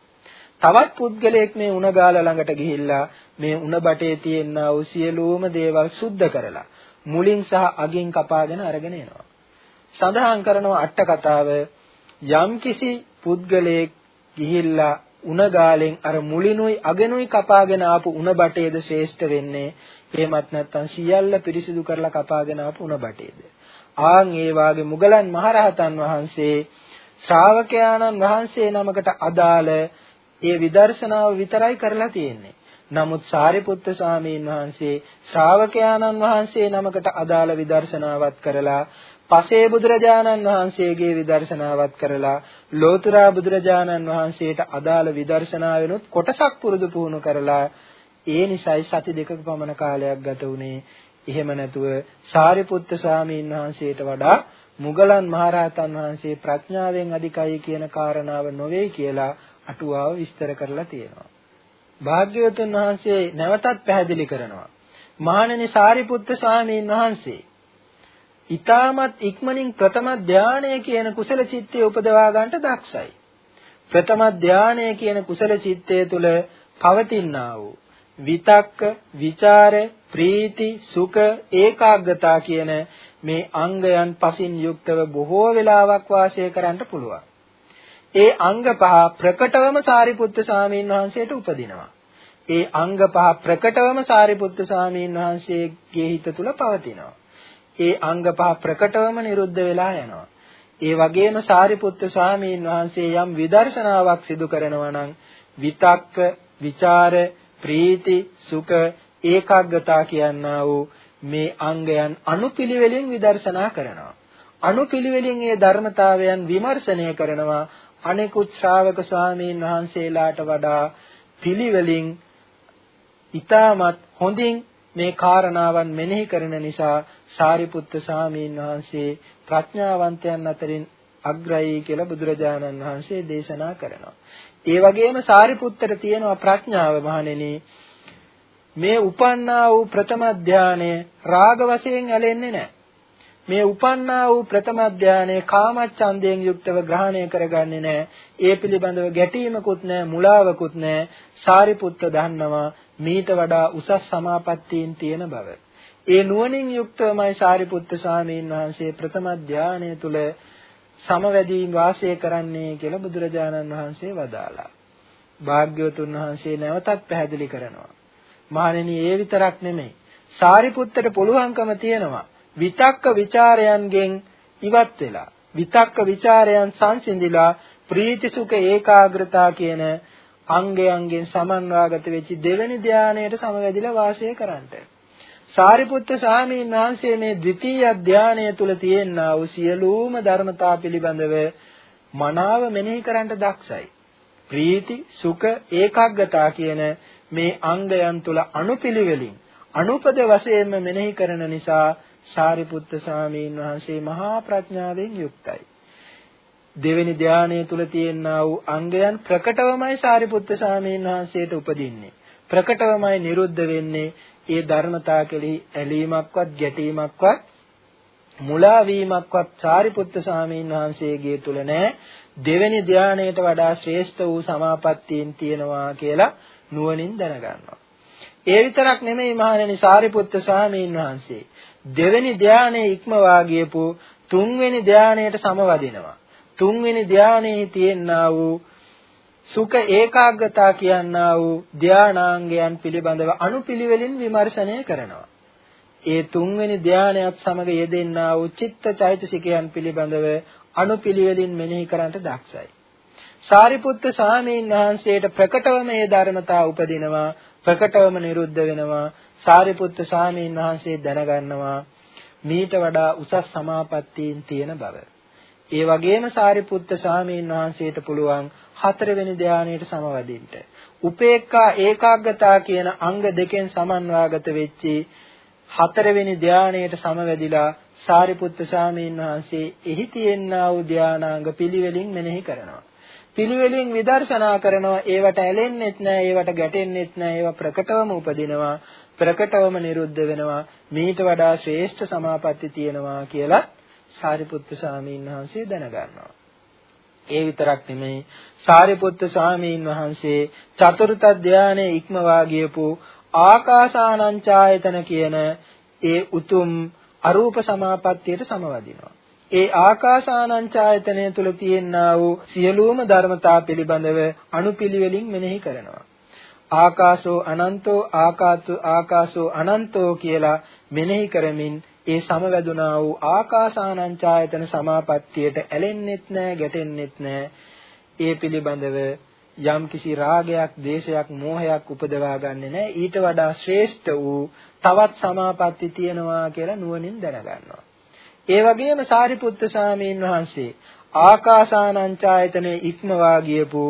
Speaker 1: තවත් පුද්ගලයෙක් මේ උණ ගාල ළඟට ගිහිල්ලා මේ උණ බටේ තියෙනා වූ සියලුම දේවල් සුද්ධ කරලා මුලින් සහ අගින් කපාගෙන අරගෙන එනවා. සඳහන් කරනවා අට කතාව යම්කිසි පුද්ගලයෙක් ගිහිල්ලා උණ ගාලෙන් අර මුලිනුයි අගෙනුයි කපාගෙන ආපු උණ බටේද ශ්‍රේෂ්ඨ වෙන්නේ එහෙමත් නැත්නම් සියල්ල පිරිසිදු කරලා කපාගෙන ආපු උණ බටේද ආන් ඒ වාගේ මුගලන් මහරහතන් වහන්සේ ශ්‍රාවකයාණන් වහන්සේ නමකට අදාළ ඒ විදර්ශනාව විතරයි කරලා තියෙන්නේ. නමුත් සාරිපුත්ත ස්වාමීන් වහන්සේ ශ්‍රාවකයාණන් වහන්සේ නමකට අදාළ විදර්ශනාවත් කරලා පසේ බුදුරජාණන් වහන්සේගේ විදර්ශනාවත් කරලා ලෝතුරා බුදුරජාණන් වහන්සේට අදාළ විදර්ශනාවෙනුත් කොටසක් පුරුදු පුහුණු කරලා ඒ නිසයි සති දෙකක පමණ කාලයක් ගත වුණේ එහෙම නැතුව සාරිපුත්ත ස්වාමීන් වහන්සේට වඩා මුගලන් මහරහතන් වහන්සේ ප්‍රඥාවෙන් අධිකයි කියන කාරණාව නොවේ කියලා අටුවාව විස්තර කරලා තියෙනවා. භාග්‍යවතුන් වහන්සේ නැවතත් පැහැදිලි කරනවා. මහණෙනි සාරිපුත්ත ස්වාමීන් වහන්සේ ඊටමත් ඉක්මනින් ප්‍රථම ධානය කියන කුසල චිත්තය උපදවා ගන්නට දක්ෂයි. ප්‍රථම ධානය කියන කුසල චිත්තය තුළ පවතිනා වූ විතක්ක, ਵਿਚාර, ප්‍රීති, සුඛ, ඒකාග්‍රතා කියන මේ අංගයන් පසින් යුක්තව බොහෝ වෙලාවක් වාසය කරන්න පුළුවන්. ඒ අංග පහ ප්‍රකටවම සාරිපුත්ත ස්වාමීන් වහන්සේට උපදිනවා. ඒ අංග පහ ප්‍රකටවම සාරිපුත්ත ස්වාමීන් වහන්සේගේ හිත තුල පවතිනවා. ඒ අංග පහ ප්‍රකටවම නිරුද්ධ වෙලා යනවා. ඒ වගේම සාරිපුත්ත ස්වාමීන් වහන්සේ යම් විදර්ශනාවක් සිදු කරනවා නම් විතක්ක, ਵਿਚාර, ප්‍රීති, සුඛ, ඒකාග්‍රතා කියනා වූ මේ අංගයන් අනුපිළිවෙලින් විදර්ශනා කරනවා. අනුපිළිවෙලින් මේ ධර්මතාවයන් විමර්ශනය කරනවා අනෙකුත් ශ්‍රාවක ස්වාමීන් වහන්සේලාට වඩා පිළිවෙලින් ඊටමත් හොඳින් මේ කාරණාවන් මෙනෙහි කරන නිසා සාරිපුත්ත ස්වාමීන් වහන්සේ ප්‍රඥාවන්තයන් අතරින් අග්‍රයි කියලා බුදුරජාණන් වහන්සේ දේශනා කරනවා. ඒ වගේම සාරිපුත්තට තියෙනවා ප්‍රඥාව මහණෙනි මේ උපන්නා වූ ප්‍රථම ධානය රාග වශයෙන් ඇලෙන්නේ නැහැ. මේ උපන්නා වූ ප්‍රථම ධානයේ කාමච්ඡන්දයෙන් යුක්තව ග්‍රහණය කරගන්නේ නැහැ. ඒ පිළිබඳව ගැටීමකුත් නැහැ, මුලාවකුත් නැහැ. සාරිපුත්ත දන්නවා මීට වඩා උසස් සමාපත්තීන් තියෙන බව. ඒ නුවණින් යුක්තවමයි සාරිපුත්ත ස්වාමීන් වහන්සේ ප්‍රථම ධානය තුල සමවැදීන් වාසය කරන්නේ කියලා බුදුරජාණන් වහන්සේ වදාලා. භාග්‍යවතුන් වහන්සේ නැවතත් පැහැදිලි කරනවා. මහණෙනි ඒ විතරක් නෙමෙයි. සාරිපුත්තට පුළුවන්කම තියෙනවා විතක්ක ਵਿਚාරයන්ගෙන් ඉවත් වෙලා විතක්ක ਵਿਚාරයන් සංසිඳිලා ප්‍රීති සුඛ ඒකාග්‍රතා කියන අංගයන්ගෙන් සමන්වාගත වෙච්ච දෙවෙනි ධානයට සමවැදිලා වාසය කරන්නට. සාරිපුත්ත සාමීන් වහන්සේ මේ ද්විතීය ධානය තුල තියෙනා වූ සියලුම ධර්මතා පිළිබඳව මනාව මෙනෙහි කරන්නට දක්ෂයි. ප්‍රීති සුඛ ඒකාග්‍රතා කියන මේ අංගයන් තුල අනුපිළිවෙලින් අනුපද වශයෙන්ම මෙනෙහි කරන නිසා සාරිපුත්ත ස්වාමීන් වහන්සේ මහා ප්‍රඥාවෙන් යුක්තයි. දෙවෙනි ධානයේ තුල තියෙනා වූ අංගයන් ප්‍රකටවමයි සාරිපුත්ත ස්වාමීන් වහන්සේට උපදින්නේ. ප්‍රකටවමයි නිරුද්ධ වෙන්නේ. ඒ ධර්මතා කෙලෙහි ඇලීමක්වත් ගැටීමක්වත් මුලා වීමක්වත් සාරිපුත්ත ස්වාමීන් වහන්සේගේ තුල නැහැ. දෙවෙනි ධානයට වඩා ශ්‍රේෂ්ඨ වූ සමාපත්තියෙන් තියෙනවා කියලා නුවණින් දැනගන්නවා. ඒ විතරක් නෙමෙයි මහණෙනි සාරිපුත්ත ස්වාමීන් වහන්සේ දෙවෙනි ධානයේ ඉක්මවා ගියපු තුන්වෙනි ධානයට සමවදිනවා. තුන්වෙනි ධානයේ තියෙනා වූ සුඛ ඒකාග්‍රතා කියනා වූ ධානාංගයන් පිළිබඳව අනුපිළිවෙලින් විමර්ශනය කරනවා. ඒ තුන්වෙනි ධානයත් සමග යෙදෙන්නා වූ චිත්ත චෛතසිකයන් පිළිබඳව අනුපිළිවෙලින් මෙනෙහි කරන්නට දක්ෂයි. සාරිපුත්ත ස්වාමීන් වහන්සේට ප්‍රකටවම මේ ධර්මතා උපදිනවා ප්‍රකටවම නිරුද්ධ වෙනවා සාරිපුත්ත ස්වාමීන් වහන්සේ දැනගන්නවා මීට වඩා උසස් සමාපත්තීන් තියෙන බව. ඒ වගේම සාරිපුත්ත ස්වාමීන් වහන්සේට පුළුවන් හතරවෙනි ධානයට සමවදින්න. උපේක්ඛා ඒකාග්‍රතා කියන අංග දෙකෙන් සමන්වාගත වෙච්චි හතරවෙනි ධානයට සමවැදිලා සාරිපුත්ත ස්වාමීන් වහන්සේ එහි තියෙනා වූ ධානාංග පිළිවෙලින් මෙනෙහි කරනවා. පිළිවෙලින් විදර්ශනා කරනවා ඒවට ඇලෙන්නෙත් නැහැ ඒවට ගැටෙන්නෙත් නැහැ ඒවා ප්‍රකටවම උපදිනවා ප්‍රකටවම නිරුද්ධ වෙනවා මීට වඩා ශ්‍රේෂ්ඨ සමාපatti තියෙනවා කියලා සාරිපුත්තු ස්වාමීන් වහන්සේ දැනගන්නවා. ඒ විතරක් නෙමෙයි සාරිපුත්තු ස්වාමීන් වහන්සේ චතුර්ථ ධානයේ ඉක්මවා ගියපු ආකාසානංචායතන කියන ඒ උතුම් අරූප සමාපත්තියට සමවදිනවා. ඒ ආකාසානංචායතනය තුල තියෙනා වූ සියලුම ධර්මතා පිළිබඳව අනුපිළිවෙලින් මෙනෙහි කරනවා. ආකාශෝ අනන්තෝ ආකාතු ආකාශෝ අනන්තෝ කියලා මෙනෙහි කරමින් ඒ සමවැදුනා වූ ආකාසානංචායතන සමාපත්තියට ඇලෙන්නෙත් නැහැ ගැටෙන්නෙත් නැහැ ඒ පිළිබඳව යම් කිසි රාගයක් දේශයක් මෝහයක් උපදවා ගන්නෙ නැහැ ඊට වඩා ශ්‍රේෂ්ඨ වූ තවත් සමාපatti තියෙනවා කියලා නුවණින් දැනගන්නවා. ඒ වගේම සාරිපුත්ත ස්වාමීන් වහන්සේ ආකාසානංචායතනේ ඉක්මවා ගියපු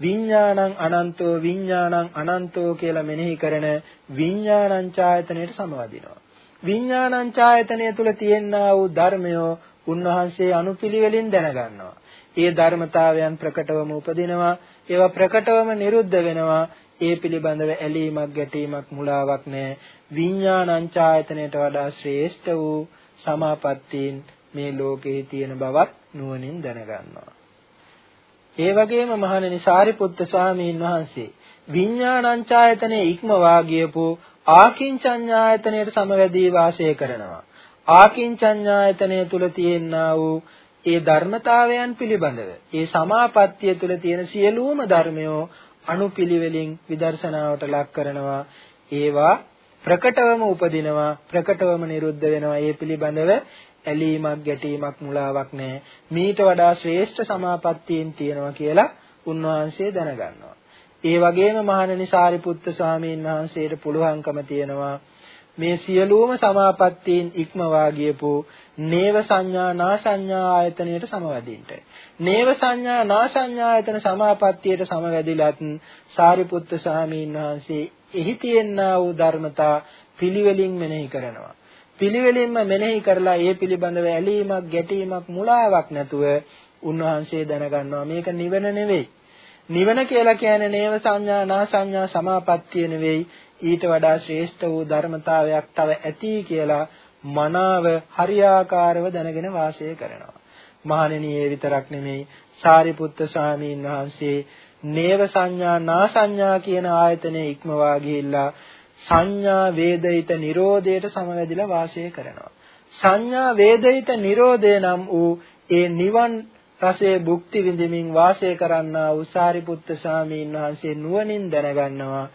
Speaker 1: විඥානං අනන්තෝ විඥානං අනන්තෝ කියලා මෙනෙහි කරන විඥානංචායතනයට සමවදිනවා විඥානං ඡායතනය තුල තියෙනා වූ ධර්මය උන්වහන්සේ අනුපිළිවෙලින් දැනගන්නවා. ඒ ධර්මතාවයන් ප්‍රකටවම උපදිනවා, ඒවා ප්‍රකටවම නිරුද්ධ වෙනවා. ඒ පිළිබඳව ඇලීමක් ගැටීමක් මුලාවක් නැහැ. විඥානං ඡායතනයට වඩා ශ්‍රේෂ්ඨ වූ සමාපත්තීන් මේ ලෝකේ තියෙන බවත් නුවණින් දැනගන්නවා. ඒ වගේම මහණෙනි සාරිපුත්ත ස්වාමීන් වහන්සේ විඥානංචායතනේ ඉක්මවා ගියපු ආකින්චඤ්ඤායතනයට සමවැදී වාසය කරනවා. ආකින්චඤ්ඤායතනය තුල තියෙනා වූ ඒ ධර්මතාවයන් පිළිබඳව ඒ සමාපත්තිය තුල තියෙන සියලුම ධර්මයෝ අනුපිළිවෙලින් විදර්ශනාවට ලක් කරනවා. ඒවා ප්‍රකටවම උපදිනවා ප්‍රකටවම නිරුද්ධ වෙනවා. ඒ පිළිබඳව ඇලීමක් ගැටීමක් මුලාවක් නැහැ. මීට වඩා ශ්‍රේෂ්ඨ සමාපත්තියෙන් තියෙනවා කියලා උන්වහන්සේ දැනගන්නවා. ඒ වගේම මහණෙනි සාරිපුත්ත ස්වාමීන් වහන්සේට පුළුවන්කම තියෙනවා මේ සියලුම සමාපත්තීන් ඉක්මවා ගියපු නේව සංඥා නා සංඥා ආයතනයට සමවැදින්ට. නේව සංඥා නා සංඥා ආයතන සමාපත්තියට සමවැදිලත් සාරිපුත්ත ස්වාමීන් වහන්සේ එහි තියෙනා වූ ධර්මතා පිළිවෙලින් මෙනෙහි කරනවා. පිළිවෙලින්ම මෙනෙහි කරලා ඒ පිළිබඳව ඇලීමක් ගැටීමක් මුලාවක් නැතුව උන්වහන්සේ දැනගන්නවා මේක නිවන නෙවෙයි. නිවන කියලා කියන්නේ නේව සංඥා නා සංඥා සමාපත්තිය නෙවෙයි ඊට වඩා ශ්‍රේෂ්ඨ වූ ධර්මතාවයක් තව ඇති කියලා මනාව හරියාකාරව දැනගෙන වාසය කරනවා. මහණෙනි ඒ විතරක් නෙමෙයි සාරිපුත්ත ස්වාමීන් වහන්සේ නේව සංඥා නා සංඥා කියන ආයතනයේ ඉක්මවා ගිහිල්ලා සංඥා වේදිත නිරෝධයට සමවැදිලා වාසය කරනවා. සංඥා වේදිත නිරෝධය නම් වූ ඒ නිවන් රසයේ භුක්ති විඳින්මින් වාසය කරන්නා වූ සාරිපුත්ත ස්වාමීන් වහන්සේ නුවණින් දැනගන්නවා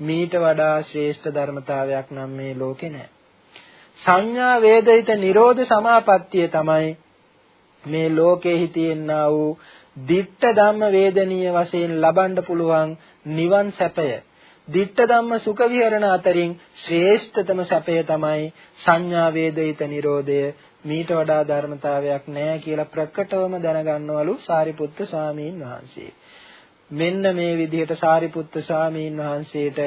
Speaker 1: මීට වඩා ශ්‍රේෂ්ඨ ධර්මතාවයක් නම් මේ ලෝකේ නැහැ. සංඥා වේදිත නිරෝධ සමාපත්තිය තමයි මේ ලෝකේ තියෙනා වූ ditta ධම්ම වේදනීය වශයෙන් ලබන්න පුළුවන් නිවන් සැපය. Ditta ධම්ම සුඛ විහරණ අතරින් ශ්‍රේෂ්ඨතම සැපය තමයි සංඥා වේදිත නිරෝධය. මීට වඩා ධර්මතාවයක් නැහැ කියලා ප්‍රකටවම දැනගන්නවලු සාරිපුත්ත ස්වාමීන් වහන්සේ. මෙන්න මේ විදිහට සාරිපුත්ත ස්වාමීන් වහන්සේට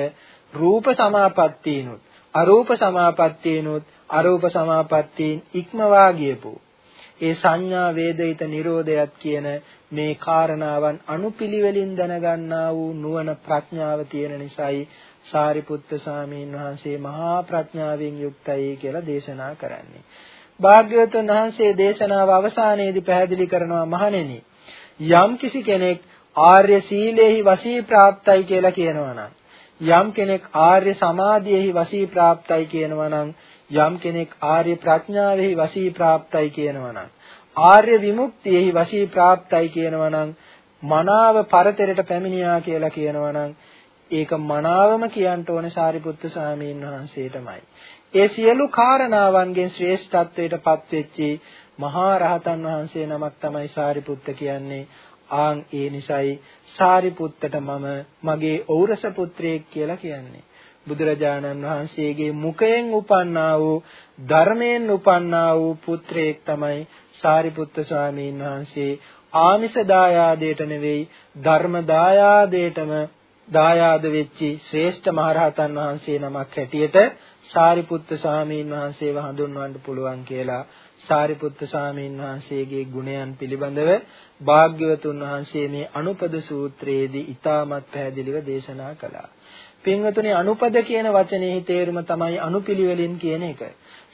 Speaker 1: රූප සමාපත්තියනොත් අරූප සමාපත්තියනොත් අරූප සමාපත්තීන් ඉක්මවා ගියපු ඒ සංඥා වේදිත නිරෝධයත් කියන මේ කාරණාවන් අනුපිළිවෙලින් දැනගන්නා වූ නුවණ ප්‍රඥාව තියෙන නිසායි සාරිපුත්ත ස්වාමීන් වහන්සේ මහා ප්‍රඥාවෙන් යුක්තයි කියලා දේශනා කරන්නේ. භාග්‍යවතුන් වහන්සේ දේශනාව අවසානයේදී පැහැදිලි කරනවා මහණෙනි යම් කිසි කෙනෙක් ආර්ය සීලේහි වශී ප්‍රාප්තයි කියලා කියනවා නම් යම් කෙනෙක් ආර්ය සමාධියේහි වශී ප්‍රාප්තයි කියනවා නම් යම් කෙනෙක් ආර්ය ප්‍රඥාවෙහි වශී ප්‍රාප්තයි කියනවා නම් ආර්ය විමුක්තියෙහි වශී ප්‍රාප්තයි කියනවා නම් මනාව පරතරයට පැමිණියා කියලා කියනවා නම් ඒක මනාවම කියන්න ඕනේ සාරිපුත්තු ස්වාමීන් වහන්සේටමයි. ඒ සියලු කාරණාවන්ගෙන් ශ්‍රේෂ්ඨත්වයට පත්වෙච්චි මහා රහතන් වහන්සේ නමක් තමයි සාරිපුත්ත කියන්නේ. ආන් ඒ නිසයි සාරිපුත්තට මම මගේ ඖරස පුත්‍රයෙක් කියලා කියන්නේ. බුදුරජාණන් වහන්සේගේ මුඛයෙන් උපන්නා වූ ධර්මයෙන් උපන්නා වූ පුත්‍රයෙක් තමයි සාරිපුත්ත ස්වාමීන් වහන්සේ ආමිෂ දායාදයට නෙවෙයි ධර්ම දායාදයටම දායාද වෙච්චි ශ්‍රේෂ්ඨ මහරහතන් වහන්සේ නමක් හැටියට සාරිපුත්ත ස්වාමීන් වහන්සේව හඳුන්වන්න පුළුවන් කියලා සාරිපුත්ත ස්වාමීන් වහන්සේගේ ගුණයන් පිළිබඳව භාග්‍යවතුන් වහන්සේ මේ අනුපද සූත්‍රයේදී ඊටමත් පැහැදිලිව දේශනා කළා. පින්වතුනි අනුපද කියන වචනේ තේරුම තමයි අනුපිළිවෙලින් කියන එක.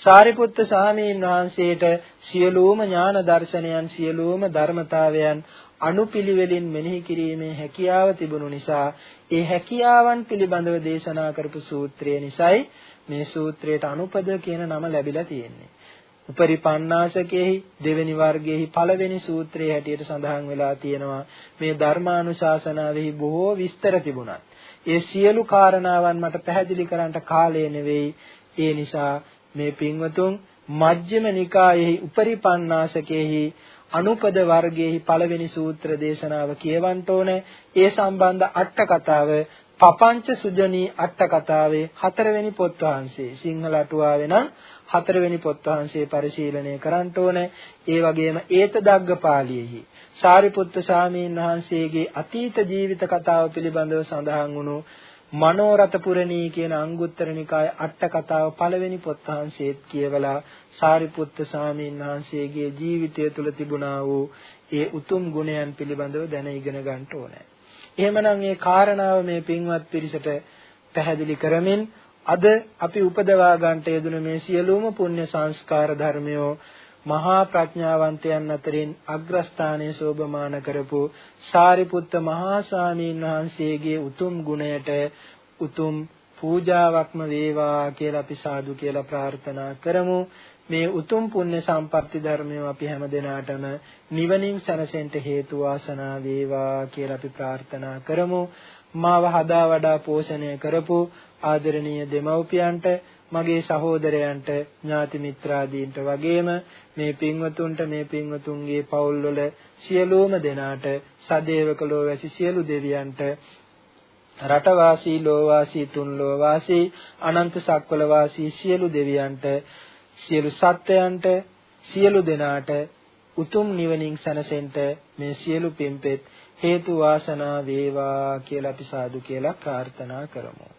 Speaker 1: සාරිපුත්ත ස්වාමීන් වහන්සේට සියලුම ඥාන දර්ශනයන් සියලුම ධර්මතාවයන් අනුපිළිවෙලින් මෙනෙහි කිරීමේ හැකියාව තිබුණු නිසා ඒ හැකියාවන් පිළිබඳව දේශනා කරපු සූත්‍රය නිසායි මේ සූත්‍රයට අනුපද කියන නම ලැබිලා තියෙන්නේ. උපරිපන්නාසකෙහි දෙවෙනි වර්ගයේහි පළවෙනි සූත්‍රයේ හැටියට සඳහන් වෙලා තියෙනවා මේ ධර්මානුශාසනාවෙහි බොහෝ විස්තර තිබුණත් ඒ සියලු කාරණාවන් මට පැහැදිලි කරන්නට කාලය නෙවෙයි. ඒ නිසා මේ පින්වතුන් මජ්ක්‍ධිම නිකායෙහි උපරිපන්නාසකෙහි අනුපද වර්ගයේහි පළවෙනි සූත්‍ර දේශනාව කියවන්න ඕනේ. ඒ සම්බන්ධ අට කතාව පපංච සුජනී අට කතාවේ හතරවෙනි පොත් වහන්සේ සිංහල අටුවාවේ නම් හතරවෙනි පොත් වහන්සේ පරිශීලනය කරන්න ඕනේ. ඒ වගේම ඒත දග්ගපාළියේහි සාරිපුත්ත සාමීන් වහන්සේගේ අතීත ජීවිත කතාව පිළිබඳව සඳහන් වුණු මනෝරත පුරණී කියන අංගුත්තර නිකායේ අට කතාව පළවෙනි පොත් වහන්සේත් කියවලා සාරිපුත්ත සාමීන් වහන්සේගේ ජීවිතය තුළ තිබුණා වූ ඒ උතුම් ගුණයන් පිළිබඳව දැන ඉගෙන ගන්න ඕනේ. එහෙමනම් මේ කාරණාව මේ පින්වත් පිරිසට පැහැදිලි කරමින් අද අපි උපදවා ගන්නට යෙදුන මේ සියලුම පුණ්‍ය සංස්කාර ධර්මයෝ මහා ප්‍රඥාවන්තයන් අතරින් අග්‍රස්ථානයේ සෝභමාන කරපු සාරිපුත්ත මහා ස්වාමීන් වහන්සේගේ උතුම් ගුණයට උතුම් පූජාවක්ම වේවා කියලා අපි සාදු කියලා ප්‍රාර්ථනා කරමු. මේ උතුම් පුණ්‍ය සම්පatti ධර්මය අපි හැම දිනාටම නිවනින් සැනසෙන්න හේතු වාසනා වේවා කියලා අපි ප්‍රාර්ථනා කරමු. මාව හදා වඩා පෝෂණය කරපු ආදරණීය දෙමව්පියන්ට මගේ සහෝදරයන්ට ඥාති මිත්‍රාදීන්ට වගේම මේ පින්වතුන්ට මේ පින්වතුන්ගේ පවුල්වල සියලුම දෙනාට සදේවක ලෝවැසි සියලු දෙවියන්ට රටවාසී ලෝවාසී තුන් ලෝවාසී අනන්ත සක්වල වාසී සියලු දෙවියන්ට සියලු සත්වයන්ට සියලු දෙනාට උතුම් නිවනින් සැනසෙන්න මේ සියලු පින්පෙත් හේතු වාසනා වේවා කියලා අපි සාදු කියලා ප්‍රාර්ථනා කරමු.